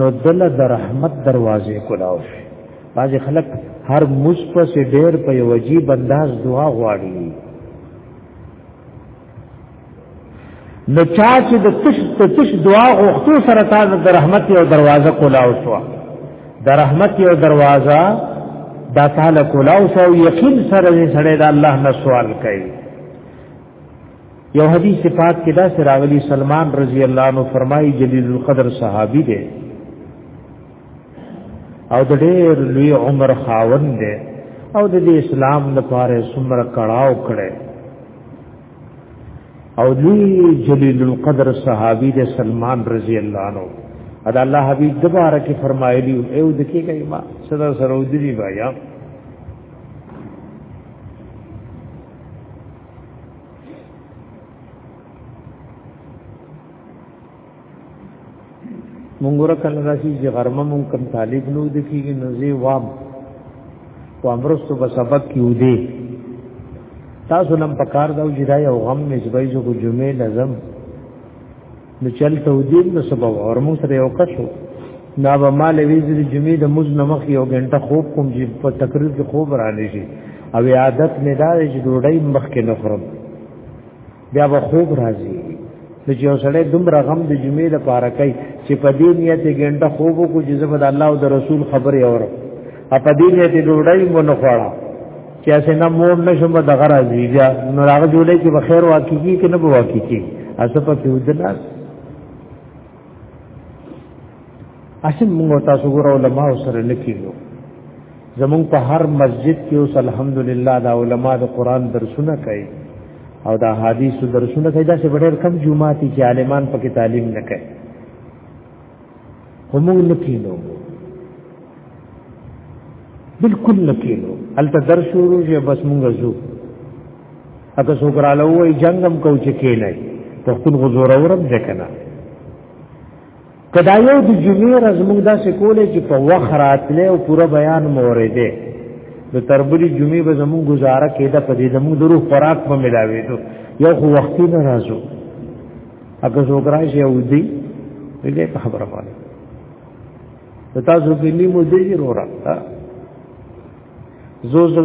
نو دل د رحمت دروازه کولاو شو باز خلک هر مصفه سے ډیر په یو عجیب انداز دعا غواړي نو چا چې د تش د تش دعا غوښتو سره تا د رحمت یو دروازه کولاو شو د رحمت یو دروازه دا تعالی کولاو شو یقین سره دې سره د الله نه سوال کوي یو حدیث پاک کې دا سراغلی سلمان رضی الله عنه فرمایي جلیل القدر صحابي دی او د ډېر لوی عمر خاوند دی او د اسلام لپاره څومره کړهو کړي او لوی جلیل القدر صحابي د سلمان رضی الله عنه ادا الله حبیب دوباره کې فرمایلی او د کې کوي ما صدا سرودری بیا مونږ ورکل راشي چې غرمه مونږ کم طالب نو د کیږي نزي وام و امرستو په سبق کې ودی تاسو نن په کار دا وجدا یو غم نسبای جو کو جمعې لازم نو چل ته ودی نو سبب اور مونږ سره یو کښو نا به مال ویزر جمعې د مز نمخ یو غنټه خوب کوم چې په تقریر کې خوب را لشي او عادت نه دا چې ډوډۍ مخ کې نه خورم بیا به خوب راځي نو چې اوسړې دومره غم د جمعې د پاره کوي چې په دې نیت ګنټه خوب کو چې زبر د الله او د رسول خبرې اورم په دې نیت ډوډۍ مونږ خوړه چې اسه نه مور نشم د غره زیږه نو راغ جوړې کې بخیر واقع کی کې نه به واقع کی اسه په کې ودنا اسه موږ تاسو ګور علماء سره لکیلو زمون په هر مسجد کې اوس الحمدلله دا علما د قران درسونه کوي او دا حدیث درسونه کوي دا چې ډېر کم جمعه تي چې عالمان پکې تعلیم نه کوي هم نه کینو بالکل نه کینو الته درس شروع شي بس مونږ زو اګه څوک را لوي جنگم کو چې کینای پښتون غزور اورم ځکنه کدا یو د جمعې ورځ موږ دا سکولې چې په وخت راتلې او پوره بیان مورې دې نو تربلی جمعې به زموږ گزاره کېده په دې زموږ درو خوراک په ملاوي دو یو خو وختي نه راځو اګه زوګرای شي او دې دې خبره باندې تاسو کې نیمو دې جوړه زو زو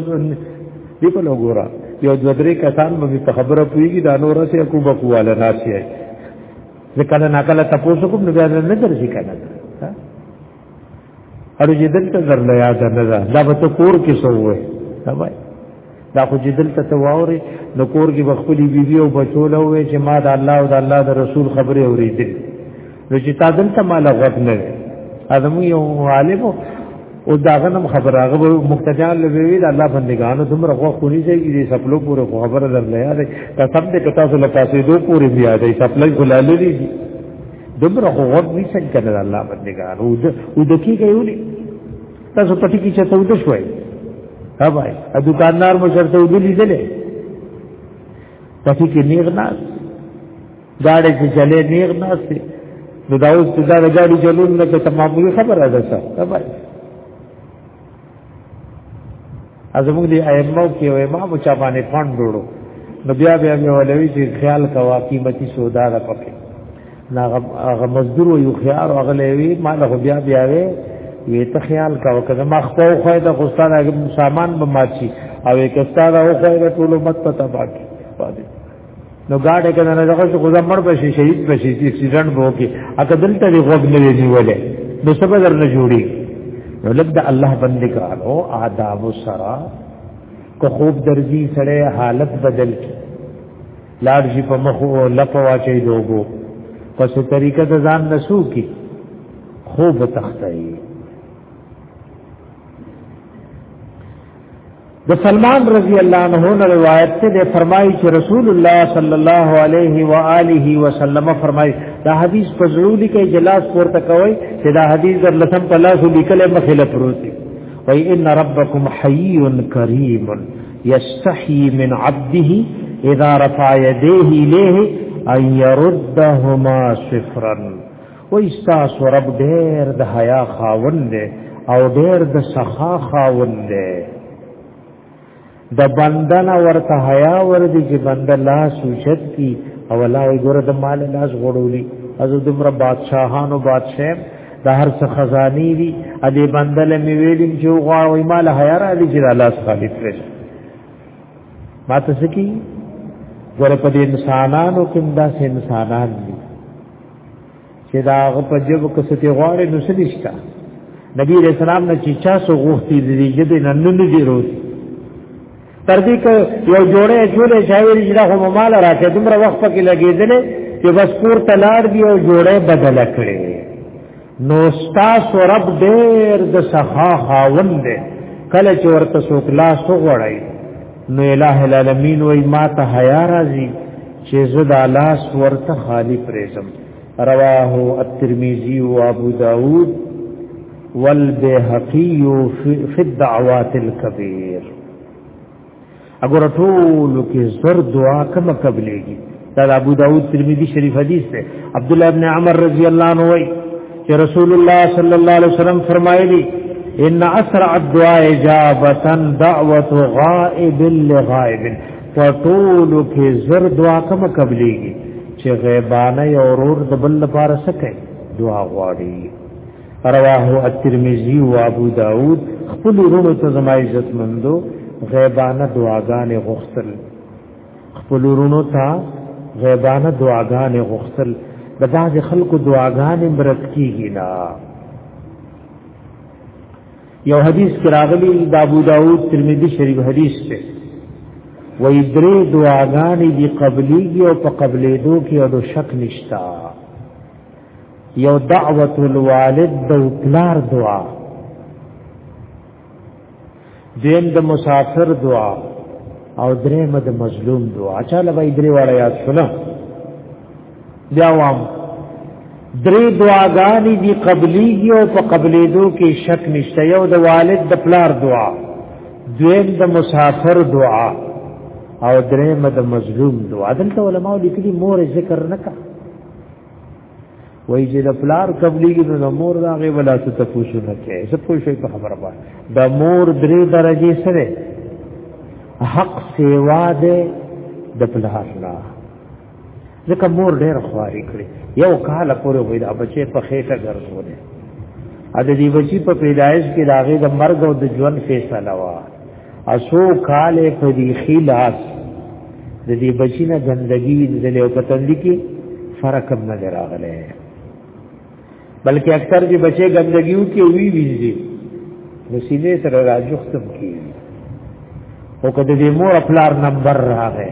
دې په لګورا یو دوه درې کسان به په خبره پويږي دا نور سه کو بکواله ناشي ځکه نه کله تاسو کوم نه نه درځي کنه اړو چې دلته درنه یاد نه ده دا به کور کې سوې دا وای دا خو جدل ته تواوري نو کور کې بخپلي بیبي او بچو له وې چې ما د الله او د الله د رسول خبره اورېدل نو چې تا دلته مال غوښنه اذمو یو عالم او داغه نم خبر هغه مقتدیان لوي وی د الله بندگانو دومره غو خوري شي دي سپلو پورې خبره در نه یاد ته سم دې کتا سو لکه سي دو پورې بیا دې سپلای غلالې دي دومره غو غو وی څنګه کنه الله بندگانو او د کی کوي تاسو پټی کی چته ود شوي ها بھائی ا دکاندار مو شرط ودی لیدلې پټی کې نیغ ناس داړې چې چلې نیغ ناسي نو دا اوس چې دا غاړي جنون نه ته معمولی خبره ده څه تبای ازموږ دی ائمه کې او امام چا باندې فند جوړو نو بیا بیا مې ولوي چې خیال کوا قیمتي سودا ده پکې نا هغه مزدور یو خيار هغه لوي ما له بیا بیا وي وی ته خیال کاوه کله ما خو خو دا غستان هغه سامان به ماچی او کستا دا خو ټول مت پتا باقي نو گاډه کنه نه دغه خو زمړ بشي شهید بشي چې اکسیډنټ وو کې اګه دلته دی غوږ نه دی نیولې نو څه بدر نه جوړي نو لږ د الله بندګانو آداب سرا کو خوب درځي سره حالت بدل کی لار جی په مخ او لپو واچي لوګو پس طریقه د ځان نسو کی خوب تختای د سلمان رضی الله عنه نه روایت ته ده فرمایي چې رسول الله صلی الله علیه و آله وسلم فرمایي دا حدیث په ضرور لیکي جلاس پورته کوي چې دا حدیث در لسم په لاس لیکل مخله پروت دی وای ان ربکم حی کریم یستحی من عبده اذا رفع یدیه الیه ان يردهما صفرا وای تاسو رب ډېر د حیا خاوند دی او ډېر د سخا خاوند دی د بندن ورته حیا ور دي چې بند الله سوچت کی او الله یې ګره د مال لاس غړولي از دمر بادشاہانو بادشاہ د هر څه خزانی دي ا دې بندل می ویلم چې غواړم مال حیا را دي چې الله خالي پرې ما ته سکی ګره په دې انسانانو کې داسې انسانان دي چې دا غ په جب کې ستې غواړي نو څه نشته نبی رسول الله چې چا سو غوښتي دې جب نه نه نه دی روز تر دې کې یو جوړه جوړه شاعر چې دا هم مال راکې دومره وخت پکې لګېدل چې بس کور تلار دی او جوړه بدل کړي نو ستاسو رب ډېر د سخا خاوند دی کله چې ورته څوک لاس وغوړی نو الٰه العالمین وای ما ته حیا راځي چې زه د لاس ورته خالی پرېزم رواه الترمذی او ابو داود والبيهقي في الدعوات الكبير اگر ټول کې زر دعا کوم قبلېږي دا ابو داود ترمذی شریف حدیث ده عبد الله ابن عمر رضی الله عنه وایي چې رسول الله صلی الله علیه وسلم فرمایلی ان اسرع الدعاء اجابه دعوه غائب لغائب فطول کې زر دعا کوم قبلېږي چې غیبانه او رور د بل لپاره سکه دعا غواړي رواه الترمذی و ابو داود خپل ورونو ته زما عزت مندو غیبانه دعاګانې غوښتل خپل ورونو ته غیبانه دعاګانې غوښتل د بعض خلکو دعاګانې مرد کیږي نه یو حدیث کراغلی د ابو داود ترمذی شریف حدیث ته وې درې دعاګانې دی قبليږي او په قبلې دو کې او شک نشتا یو دعوت الوالد د پلار دعا دیم د مسافر دعا او دریم د مظلوم دعا چا لوي درې واړه یاد شونه بیا وام درې دعاګانې دی قبليږي او په قبلېدو کې شک نشته یو د والد د پلار دعا دویم د مسافر دعا او دریم د مظلوم دعا دلته علماء لیکلي مور ذکر نکړه وای چې د پلار قبلېږي نو د مور د هغې ولا څه تپوسو نه کوي زه پوه شوی په خبره باندې د مور درې درجې سره حق سیوا ده د پلار نه ځکه مور ډېر خواري کړي یو کال پورې وای دا بچې په خېټه ګرځولې ا د دې بچی په پیدایش کې داغه د مرګ او د ژوند فیصله وا اسو کال په دې خلاص د دې بچینه ګندګي ځلې او پتندې کې فرق هم نه راغلی بلکې اکثر چې بچي ګندګیو کې وی وینځي نو سینې سره راځختم کی او کله دې مور خپلار نمبر راغی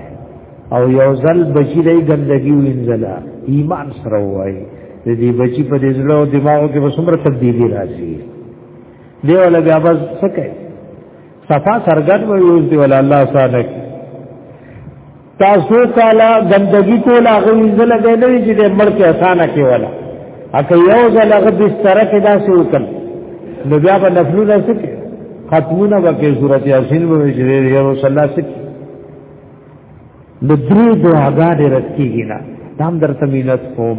او یو ځل بچی دې ګندګي وینځلا ایمان سره وای دې بچی په دې زړه او دماغ کې وسمره تبدیلی راځي دی ولا بیا بس سکه صفا سرګد و یوز دی ولا الله صادق تاسو کالا گندگی کو لا غوی زل دې نه چې دې مړ کې اسانه کې ولا اکه یو زل غ بستر کې دا سو کل نو بیا په نفلو نه سکه ختمونه وکي سورۃ یاسین به چې یو صلی الله سکه د درې دعاګانې رد کیږي نه دام درته مینت کوم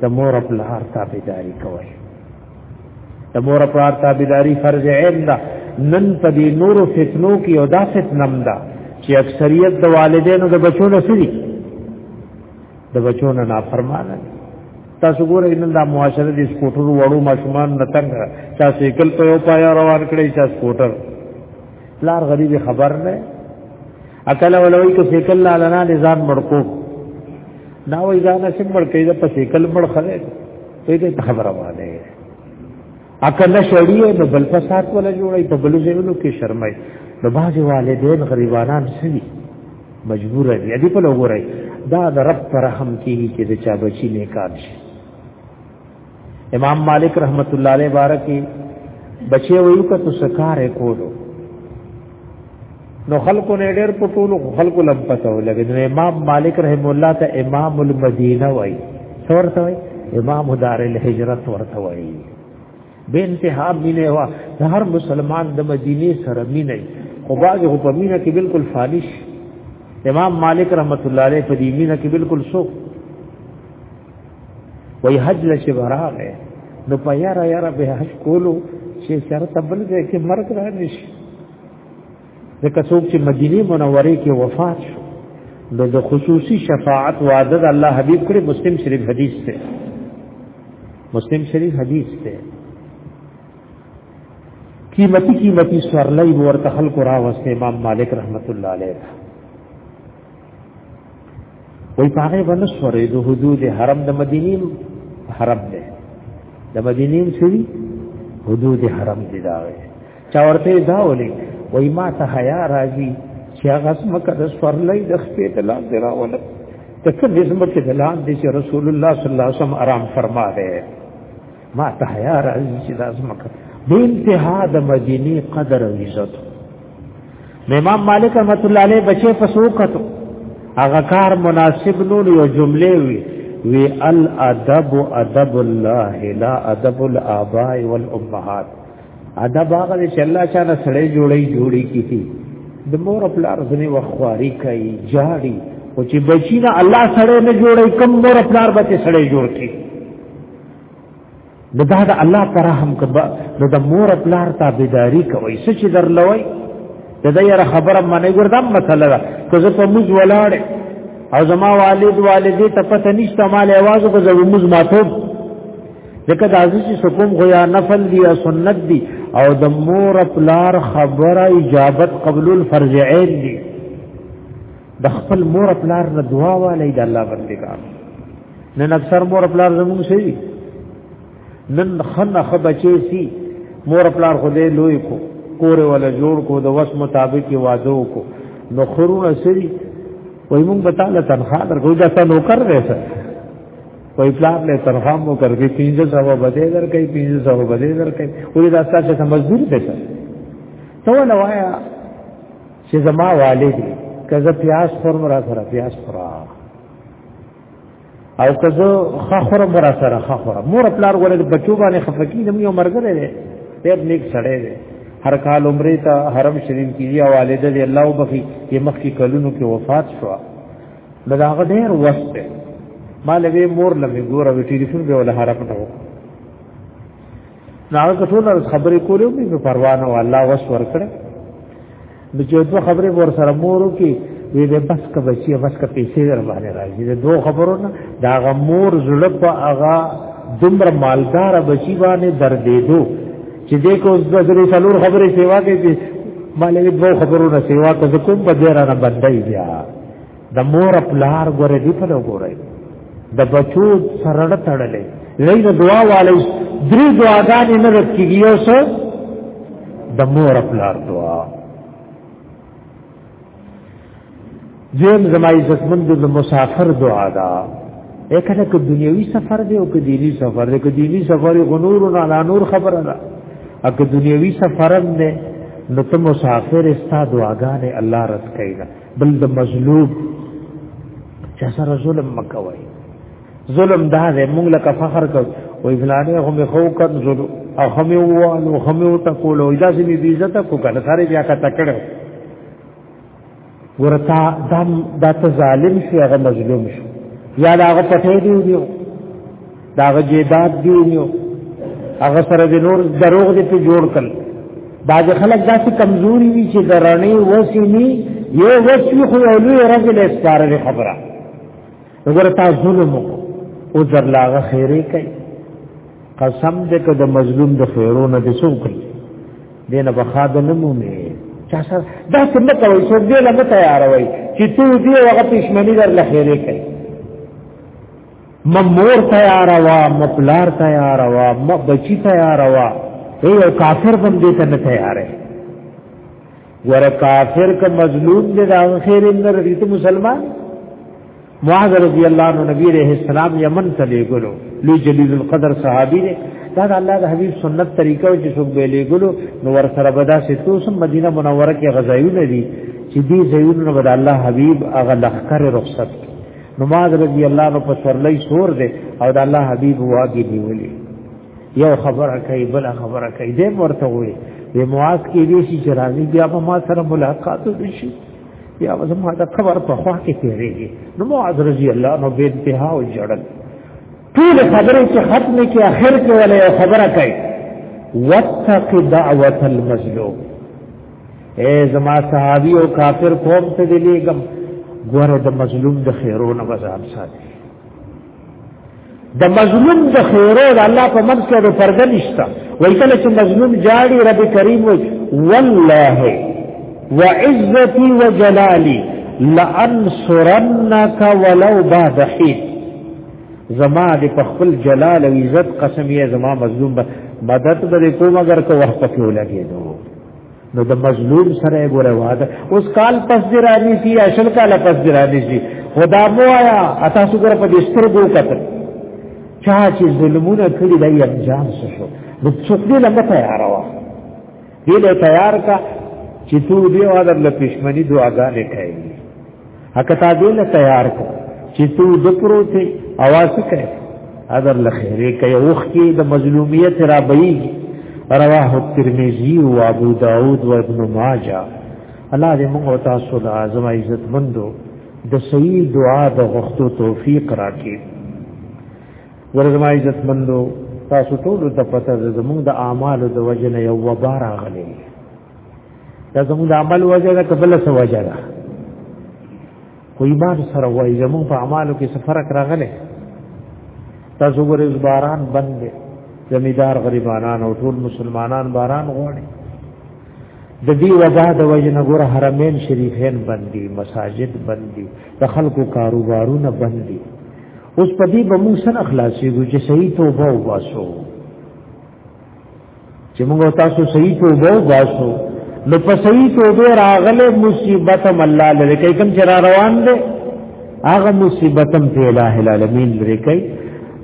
د مور خپل هر تابعداري کوي د مور پلار تابعداري فرض عین ده نن په دې نورو فتنو کې یو دا فتنم ده چې اکثریت د والدینو د بچو نه سړي د بچو نه نافرمانه تاسو ګورئ نن دا معاشره د سکوټر وړو ماشومان نه تنګ چا سیکل په یو پایا روان کړي چا سکوټر لار غریب خبر نه اکل ولوي کو سیکل لاله نه ځان مړکو دا وای ځان سم مړکې د په سیکل مړ خره په دې خبره وانه اکل شړی نو بل فساد ولا جوړي په بل ځایونو کې شرمای نو باز والدین غریبانان سوي مجبور دي دې په لوګورای دا د رب پر رحم کیږي چې د چا بچی نه کار شي امام مالک رحمت الله علیه بارکی بچي ویو کته سکار کولو نو خلکو نه ډېر په ټولو خلکو لم پته ولګي نو امام مالک رحم الله ته امام المدینه وای څورته وای امام دار الهجرت ورته وای به انتها مینه وا هر مسلمان د مدینه سره مینه خو باز خو په مینه کې بالکل فالش امام مالک رحمت الله علیه په دې مینه کې بالکل سو وای حج لچ براغه نو په یارا یارا به حج کولو چې شرط بل ځای کې مرګ را نشي ځکه څوک چې مدینه منوره کې وفات شو نو د خصوصي شفاعت وعده د الله حبیب کړي مسلم شریف حدیث ته مسلم شریف حدیث ته قیمتي قیمتي سورلای ورته خلق را وسته امام مالک رحمت الله علیه وای پاغه باندې سورې د حدود حرم د مدینې حرم ده د مدینې سری حدود حرم دي دا وي چا ورته دا ولي وای ما ته حیا راځي چې هغه سمکه د سورلې د خپې د لاس درا ولا ته کوم سمکه د لاس دي چې رسول الله صلی الله علیه وسلم آرام فرما ده ما ته حیا راځي چې دا زمکه به انتها د مدینه قدر او عزت امام مالک رحمت الله علیه بچي فسوقته هغه کار مناسب نو یو جمله وی وی الادب ادب الله لا ادب الاباء والامهات ادب هغه چې الله تعالی سره جوړي جوړي کیږي د مور خپل ارزنی وخواري کوي جاړي او چې بچی نه الله سره نه جوړي کم مور خپل ارزنی سره جوړ کیږي نو دا د الله پر رحم کبا نو د مور پلار ته بيداری کوي څه چې درلوي د دې یره خبره منې ګور دا مسله ده که زه په موږ ولاړ او زما والد والدې ته پته نشته مال आवाज کو زه موږ ماتوب ځکه د عزیز حکم خو یا نفل دی یا سنت دی او د مور پلار خبره اجابت قبول فرض عین دی د خپل مور پلار نه دعا والي د الله بندگان نن اکثر مور پلار زموږ شي نن خنه خ بچي سي مور پلار خو دې لوی کو کور ولا جوړ کو د وس مطابق واده کو نو خرونه سری وای مونږ به تعالی تنخواه درکو دا ته نوکر دی سر وای پلان له تنخواه مو کرګي 1500 بده درکې 1500 بده درکې ولې دا تاسو ته مزدور دی سر ته ولا وایا چې زما والد کزه پیاس خور مرا سره پیاس خورا او که زه خخورم را سره خخورم مور پلار غوړې بچو باندې خفقي نم یو مرګ لري ډېر نیک سړی دی هر کال عمرې ته حرم شریف کې یا والده دی الله وبخي یې مخ کې کلونو کې وفات شو دا هغه ډېر وخت دی ما لوي مور لوي ګوره وی ټلیفون به ولا حرکت وکړ نو هغه ټول خبرې کولې او به پروا نه والله وس ورکړي د چې دوه خبرې ور سره مورو کې وی به بس کا بچي بس کا پیسې در باندې راځي د دوه خبرو نه دا غ مور زړه په هغه دومره مالدار بچي باندې در دی دو چې دې کو د درې څلور خبرې سیوا کې چې مالې دوه خبرو نه سیوا ته کوم په دې را نه بدای بیا د مور پلار ګورې دی په وګورې د بچو سره تړلې لید دعا والی درې دعاګانې نه رد کیږي یو څه د مور پلار دعا زم زما عزتمند د مسافر دعا دا اکه که دنیوي سفر دی او که دینی سفر دی که دینی سفر غنور او نه نور خبره ده اګه دنیوي سفر نه نو ته مسافر استا دعاګانې الله رد کړي بل د مظلوم چا سره ظلم مکوي ظلم دا دی موږ لکه فخر کو وې فلانه هم خو کړ ظلم او هم یو او هم یو تا کول او دا سمې بي عزت کو کنه ساري بیا کا تکړه ورتا دم دا ته ظالم شي هغه مظلوم شي یا دا هغه پټې دی دا غجیبات دیونیو هغه سره د نور دروغ دې په جوړ کړ باج خلک داسې کمزوري وي چې درنې وسینی یو وسوی خو اولوی رجل اسپاره خبره وګوره تا ظلم وکړو او درلاغه خیره کوي قسم دې که د مظلوم د خیرونه دې څوک کړي دینه بخاد نه مومي چا سره دا څنګه کوي چې دې لا تیار وای چې ته دې هغه پښمنی در لخیره کوي م مور تیار وا م پلار تیار وا م بچی تیار وا یو کافر بم دې ته نه تیار ہے ور کافر ک مظلوم دې دا خیر ان رضی ته مسلمان معاذ رضی الله عنه نبی علیہ السلام یمن ته لګلو لوی جلیل القدر صحابی دې دا د الله د حبیب سنت طریقه چې څوک به لګلو نو ور سره بدا سي تو سم مدینه منوره کې غزایونه دي چې دې زیونه بد الله حبیب اغه لخر رخصت نماز رضی الله عنه په سرلې سور دی او د الله حبیب واګي نیولې یو خبره کوي بل خبره کوي دې ورته وي د مواز کې دې شي چې راځي بیا په ما سره ملاقات وشي بیا به ما دا خبر په خوا کې تیرېږي نو مواز رضی الله عنه به انتها او جړل ټول خبرې چې ختم کې اخر کې ولې خبره کوي واتق دعوت المظلوم اے زما صحابي او کافر قوم ته دی لګم ګوره د مظلوم د خیرونو بزام ساتي د مظلوم د خیرو د الله په منځ کې د فرق نشته وای کله چې مظلوم جاړي رب کریم وای والله وعزتي وجلالي لانصرنك ولو بعد حين زما د په خپل جلال او عزت قسم یې زما مظلوم مدد به کوم اگر کو وخت پکې ولګېدو نو د مظلوم سره ګوره واده اوس کال پس دی راځي سی اشل کال پس دی راځي سی خدا مو آیا اته سو ګوره په دې سترګو کتل چا چې ظلمونه کړی دی انجام شو نو څوک دې لمه تیار وا دې له تیار کا چې تو دې وادر له پښمنی دعاګانې کوي حکه تا دې نه تیار کو چې تو د پروته اواز کوي اذر لخيره کوي اوخ کې د مظلومیت را بېږي رواه الترمذي او ابو داود او ابن ماجه الله دې موږ او تاسو د اعظم عزت مندو د صحیح دعا د غوښتو توفیق راکړي ورزما عزت مندو تاسو ټول ته پته زموږ د اعمالو د وجنه یو وبار غلې دا زموږ عمل وجه ده کبل سو وجه ده خو ایمان سره وای زموږ په اعمالو کې څه فرق راغلی تاسو ګورئ باران بند دی زمیدار غریبانان او ټول مسلمانان باران غواړي د دې وجه د وجه نه ګور حرمین شریفین بند دي مساجد بند دي د خلکو کاروبارونه بند دي اوس په دې به موږ سره اخلاصي ګو چې صحیح توبه وباسو چې موږ تاسو صحیح توبه واسو نو په صحیح توبه راغله مصیبت هم الله لری کوي کوم چې را روان دي هغه مصیبت هم ته الٰه العالمین لری کوي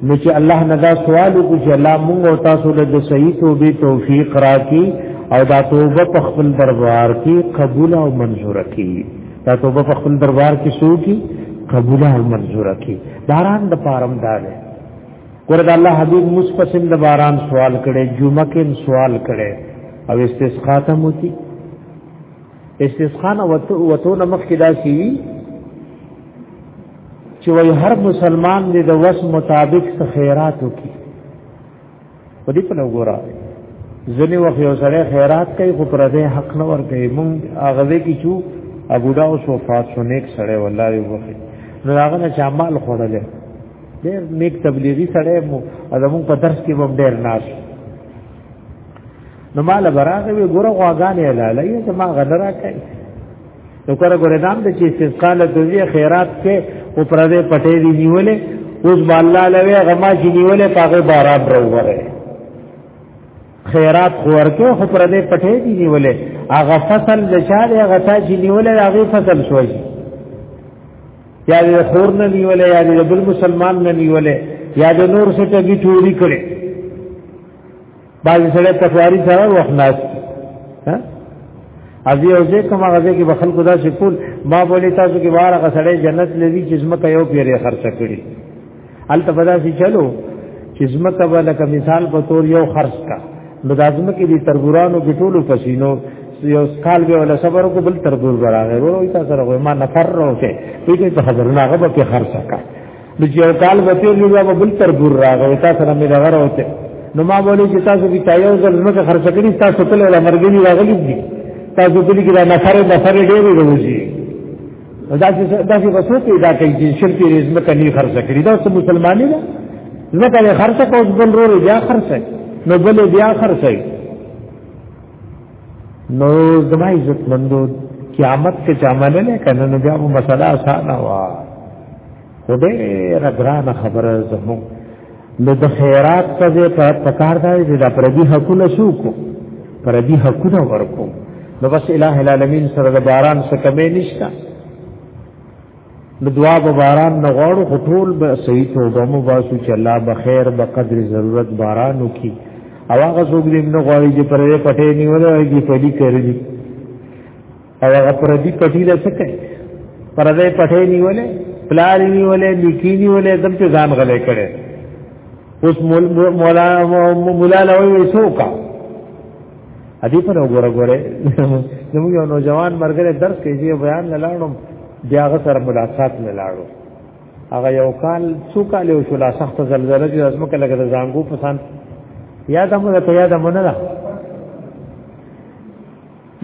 نو چې الله نه دا سوال وکړي چې الله موږ او تاسو له صحیح توبه توفیق راکړي او دا توبه په خپل دربار کې قبول او منزور کړي دا توبه په خپل دربار کې شو کی قبول او منزور کړي باران د پارم دار ورته الله حبيب مصپسم د باران سوال کړي جمعه کې سوال کړي او استسقا ته موتی استسقا نه وته وته نه مخ کې داسي چې وای هر مسلمان دې د وس مطابق څه خیرات وکي په دې په وګوره ځنی وخت یو سره خیرات کوي خو پر دې حق نه ورته مونږ هغه کې چې ابو داوس وفات شو نیک سره والله یو وخت نو هغه نه چې عمل خوړل ډېر نیک تبلیغي سړی مو زموږ په درس کې هم ډېر ناش نو مال براغه وی ګوره غواګانې لاله یې زما غنرا کوي نو کړه ګوره دام د چې استقال د دې خیرات کې او پر دې پټې دی نیولې اوس بالله لوي غما چې نیولې پاګه باران روغره خیرات خورکه خو پر دې پټې دی نیولې هغه فصل د چا دی هغه تا چې نیولې هغه فصل شوی یا د خور نه نیولې یا د بل مسلمان نه نیولې یا د نور څه ټګي ټوری کړي بعضی سره تفاری سره وخت ناس ها ازي او ځکه کومه غزه کې بخل خدا شکول ما بولی تاسو کې واره غسړې جنت لوي چې زما یو پیری خرچ کړي التفدا سي چلو چې زمکه به لکه مثال په تور یو خرڅ کا نو د ازمکه دي تربورانو کې ټولو پسینو یو کال به ولا صبر کو بل تربور براغه ورو ایت سره غو ما نفر روته دې ته خبر نه غو په خرڅ کا نو چې یو کال به تیر یو به بل تربور راغه ایت سره مې راغه روته نو ما بولی چې تاسو کې تایو ځل زمکه خرڅ کړی تاسو ته له مرګ دی راغلی دي تاسو دې کې دا نفر نفر ډېر وروزي دا چې دا چې وسو پیدا کوي چې شرک یې زمکه نه خرڅ کړي دا څه مسلمانې ده زمکه یې خرڅ کوي بل رور بیا خرڅ نو بل بیا خرڅ نو زما عزت مندو قیامت کې چا منل کنه نو بیا مو مسله آسان وا خدای را ګرانه خبره زموږ نو د خیرات څخه په پکار دی چې دا پردي حقونه شوکو پردي حقونه ورکو نو بس الٰه العالمین سره د باران څخه کمې نشتا نو دعا به باران نه غواړو خو ټول به صحیح توبه مو باسو چې الله به خیر به قدر ضرورت باران وکي او هغه څوک دې نه غواړي چې پرې پټې نیولې وي په دې کړی او هغه پر دې پټی له څه کوي پر دې پټې نیولې پلار نیولې لیکي نیولې دم ته ځان غلې کړي اوس مولا مولا له وې سوکا ا دې پر وګوره ګوره نو یو نوجوان مرګره درس کوي چې بیان نه لاړم بیا غ سره ملاقات نه لاړو هغه یو کال څو کال یو شو لا سخت زلزلہ چې ازمه کله کله زنګو پسان یاد هم ته یاد هم نه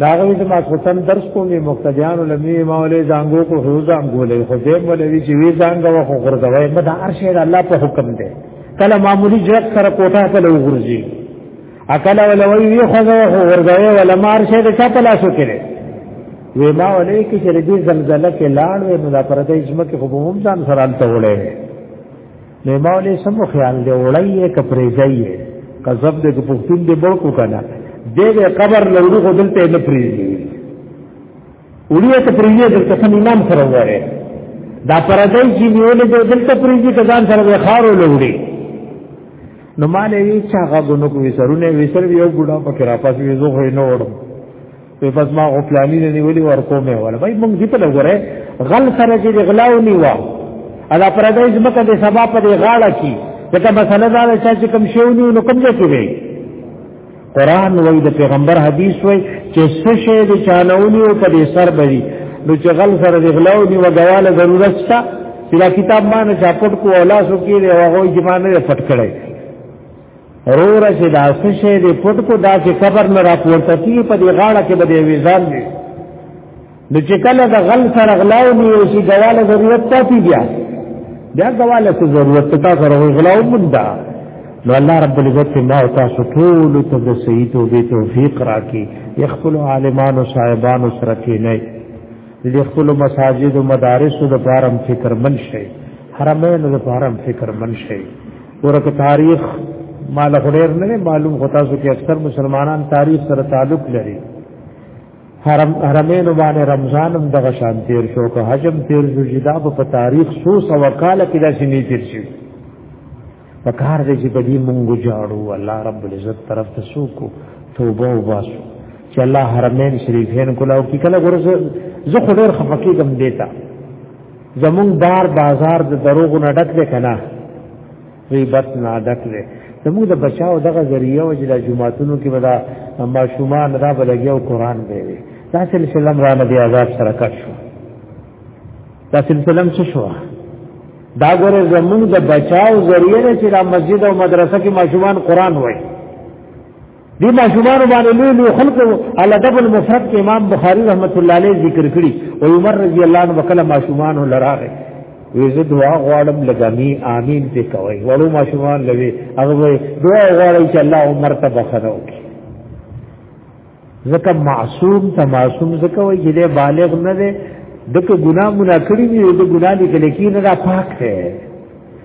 داغه د ماسوتن درس کومې مقتدیانو لمی مولې زنګو کو حوزام ګولې خو دې مولوی چې وی زنګ و خو غردوي مدا ارشد الله په حکم دی کله معمولی جرت سره کوټه ته لوغورځي اکل ولوي وی خو خو غردوي ولا مارشه د چا په لاسو کې وی ما ولې کې چې دې زلزلہ کې لاړ وې نو دا پرته اسمه کې خو هم ځان سره الته وړې نه مولې سم خیال دی وړی ک پرېځي کذب دې پښتون دې بل کو کنه دې قبر لورو خو دلته نه پرېږي وړي ته پرېږي دلته سم امام سره وره دا پردای چې نیولې دې دلته پرېږي کزان سره خارو لوري نو مالې چا غو نو کوي سرونه وسر یو ګډا پکې را پاسې زه خو نه وړم په بس ما غفلانی نه نیولی ورکو مې ولا بای مونږ دې په لګره غل سره چې غلاو نیوا ادا پردای زمکه د سبا په غاړه کې دا مسله دا چې کوم شیونی نو کوم ځای کې قرآن وای د پیغمبر حدیث وای چې څه شی د چانونی او په دې سر بری نو چې غل سره د غلاو دی وګواله ضرورت شته چې دا کتاب باندې چاپټ کو اولا سو کې دی هغه جمانه پټ کړي رور چې دا څه شی دی پټ کو دا چې قبر نه راپورته کیږي په دې غاړه کې به دې ویزان دی نو چې کله د غل سره غلاو دی او شي غواله ضرورت پاتې بیا بیا غواله څه ضرورت تا سره غلاو مندا نو الله رب العزت ما او تاسو ټول ته د صحیح توبې توفیق راکړي یخفل عالمان او صاحبان سره کې نه دې خپل مساجد او مدارس د فارم فکر من شي حرمین د فارم فکر من شي ورکه تاریخ مال خډیر نه معلوم خو تاسو کې اکثر مسلمانان تاریخ سره تعلق لري حرم حرمین باندې رمضان هم دغه شان تیر شو که حجم تیر شو چې دا په تاریخ سو سو کال کې دا شنی تیر شي پکار دې چې بدی مونږ جاړو الله رب العزت طرف ته سو کو توبه وباسو چې الله حرمین شریفین کولاو کې کله ګورځه زه خډیر خفقې دم دیتا زمونږ بار بازار د دروغو نه ډک دی کنه غیبت نه ډک دی زمونږ د بچاو دغه ذریعہ او جلا جمعاتونو کې ودا ماشومان را بلګي او قران دی دا سلسله را نبی آزاد سره کټ شو دا سلسله څه شو دا ګوره زمونږ د بچاو ذریعہ چې د مسجد او مدرسه کې ماشومان قران وایي دی ماشومان باندې لوی لوی خلق الادب المفرد کې امام بخاری رحمت الله علیه ذکر کړی او عمر رضی الله عنه وکړه ماشومان لراغه وی زه دعا غواړم لګامی امین ته کوي ورو ماشومان لوي هغه دعا غواړي چې الله عمر ته بخنه وکړي ځکه معصوم ته معصوم ځکه وي چې دی بالغ نه دی دغه ګناه منا کړی دی د ګناه لیکل کېږي نه پاک دی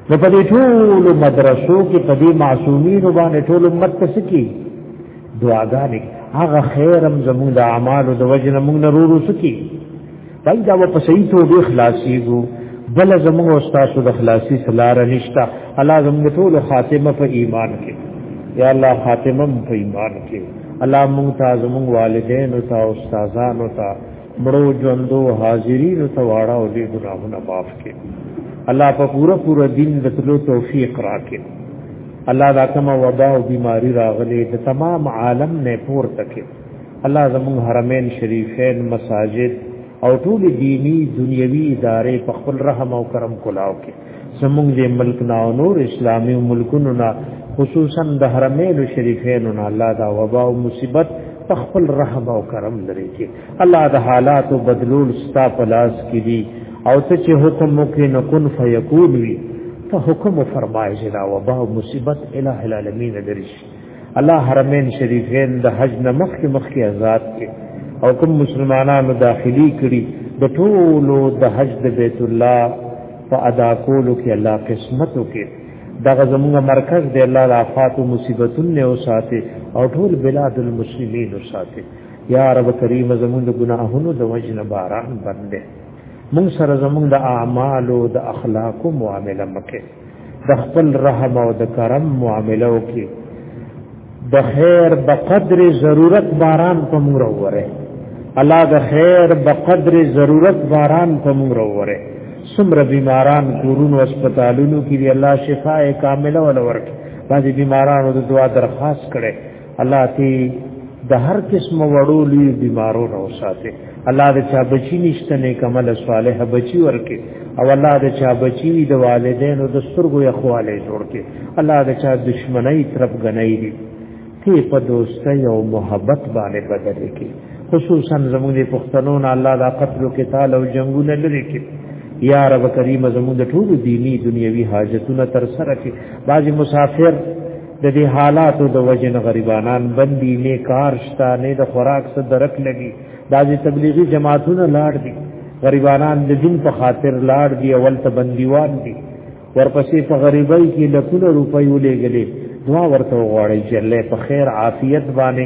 نو په دې ټول مدرسو کې په دې معصومینو باندې ټول امت ته سکی دعاګانې هغه خیرم زموږ د اعمالو د وجه موږ نه رورو سکی بل دا په صحیح توګه خلاصيږو بل زموږ استاد د خلاصي سلار نشتا الله زموږ ټول خاتمه په ایمان کې یا الله خاتمه په ایمان کې الله مونږ ته زموږ والدین او استادانو ته مړو ژوندو حاضرین ته واړه او دې ګناهونه معاف کړي الله په پورا پورا دین د تلو توفیق راکړي الله دا کومه وبا او بیماری راغلي د تمام عالم نه پور تکي الله زموږ حرمین شریفین مساجد او ټول دینی دنیوي ادارې په خپل رحم او کرم کولاو کې زمونږ دې ملک نه او نور اسلامي ملکونو نه خصوصا د حرمین شریفین نه الله دا وبا او مصیبت په خپل رحم او کرم لري کې الله د حالات او بدلول ستا په لاس کې دي او ته چې حکم وکړي نو کن فیکون وي ته حکم فرمایي چې دا وبا او مصیبت الہ العالمین درشي الله حرمین شریفین د حج نه مخکې مخکې آزاد کړي او کوم مسلمانانو داخلي کړي د ټولو د حج د بیت الله په ادا کولو کې الله قسمت وکړي دغه زموږ مرکز دی الله د آفات او مصیبتونو نه وساتي او ټول بلاد المسلمین وساتي یا رب کریم زموږ د ګناهونو د وجنه باران باندې موږ سره زموږ د اعمال او د اخلاق او معاملې مکه د خپل رحم او د کرم معاملو کې د خیر په قدر ضرورت باران په موږ وروره الله د خیر په قدر ضرورت باران په موږ وروره سمره بیماران کورونو هسپتالونو کې دی الله شفای کامله ولورک بعضی بیمارانو د دعا درخواست کړي الله تی د هر قسم وړو لوی بیمارو نه وساته الله د چا بچی نشته نه کمل صالح بچی ورکه او الله د چا بچی د والدینو د سترګو یخواله جوړ کې الله د چا دشمنی طرف غنۍ دي تی په دوستۍ او محبت باندې بدل کې خصوصا زموږ د پښتنو نه الله د قتل او قتال او جنگونه لري کې یا رب کریم زموږ د ټول دینی دنیوي حاجتونه تر سره کې بعضی مسافر د دې حالاتو د وجن غریبانان بندي نه کار شته نه د خوراک څخه درک لګي دا چې تبلیغي جماعتونه لاړ دي غریبانان د دین په خاطر لاړ دي اول ته بنديوان دي ورپسې په غریبۍ کې لکونه روپۍ ولېګلې دعا ورته وغواړي چې الله په خیر عافیت باندې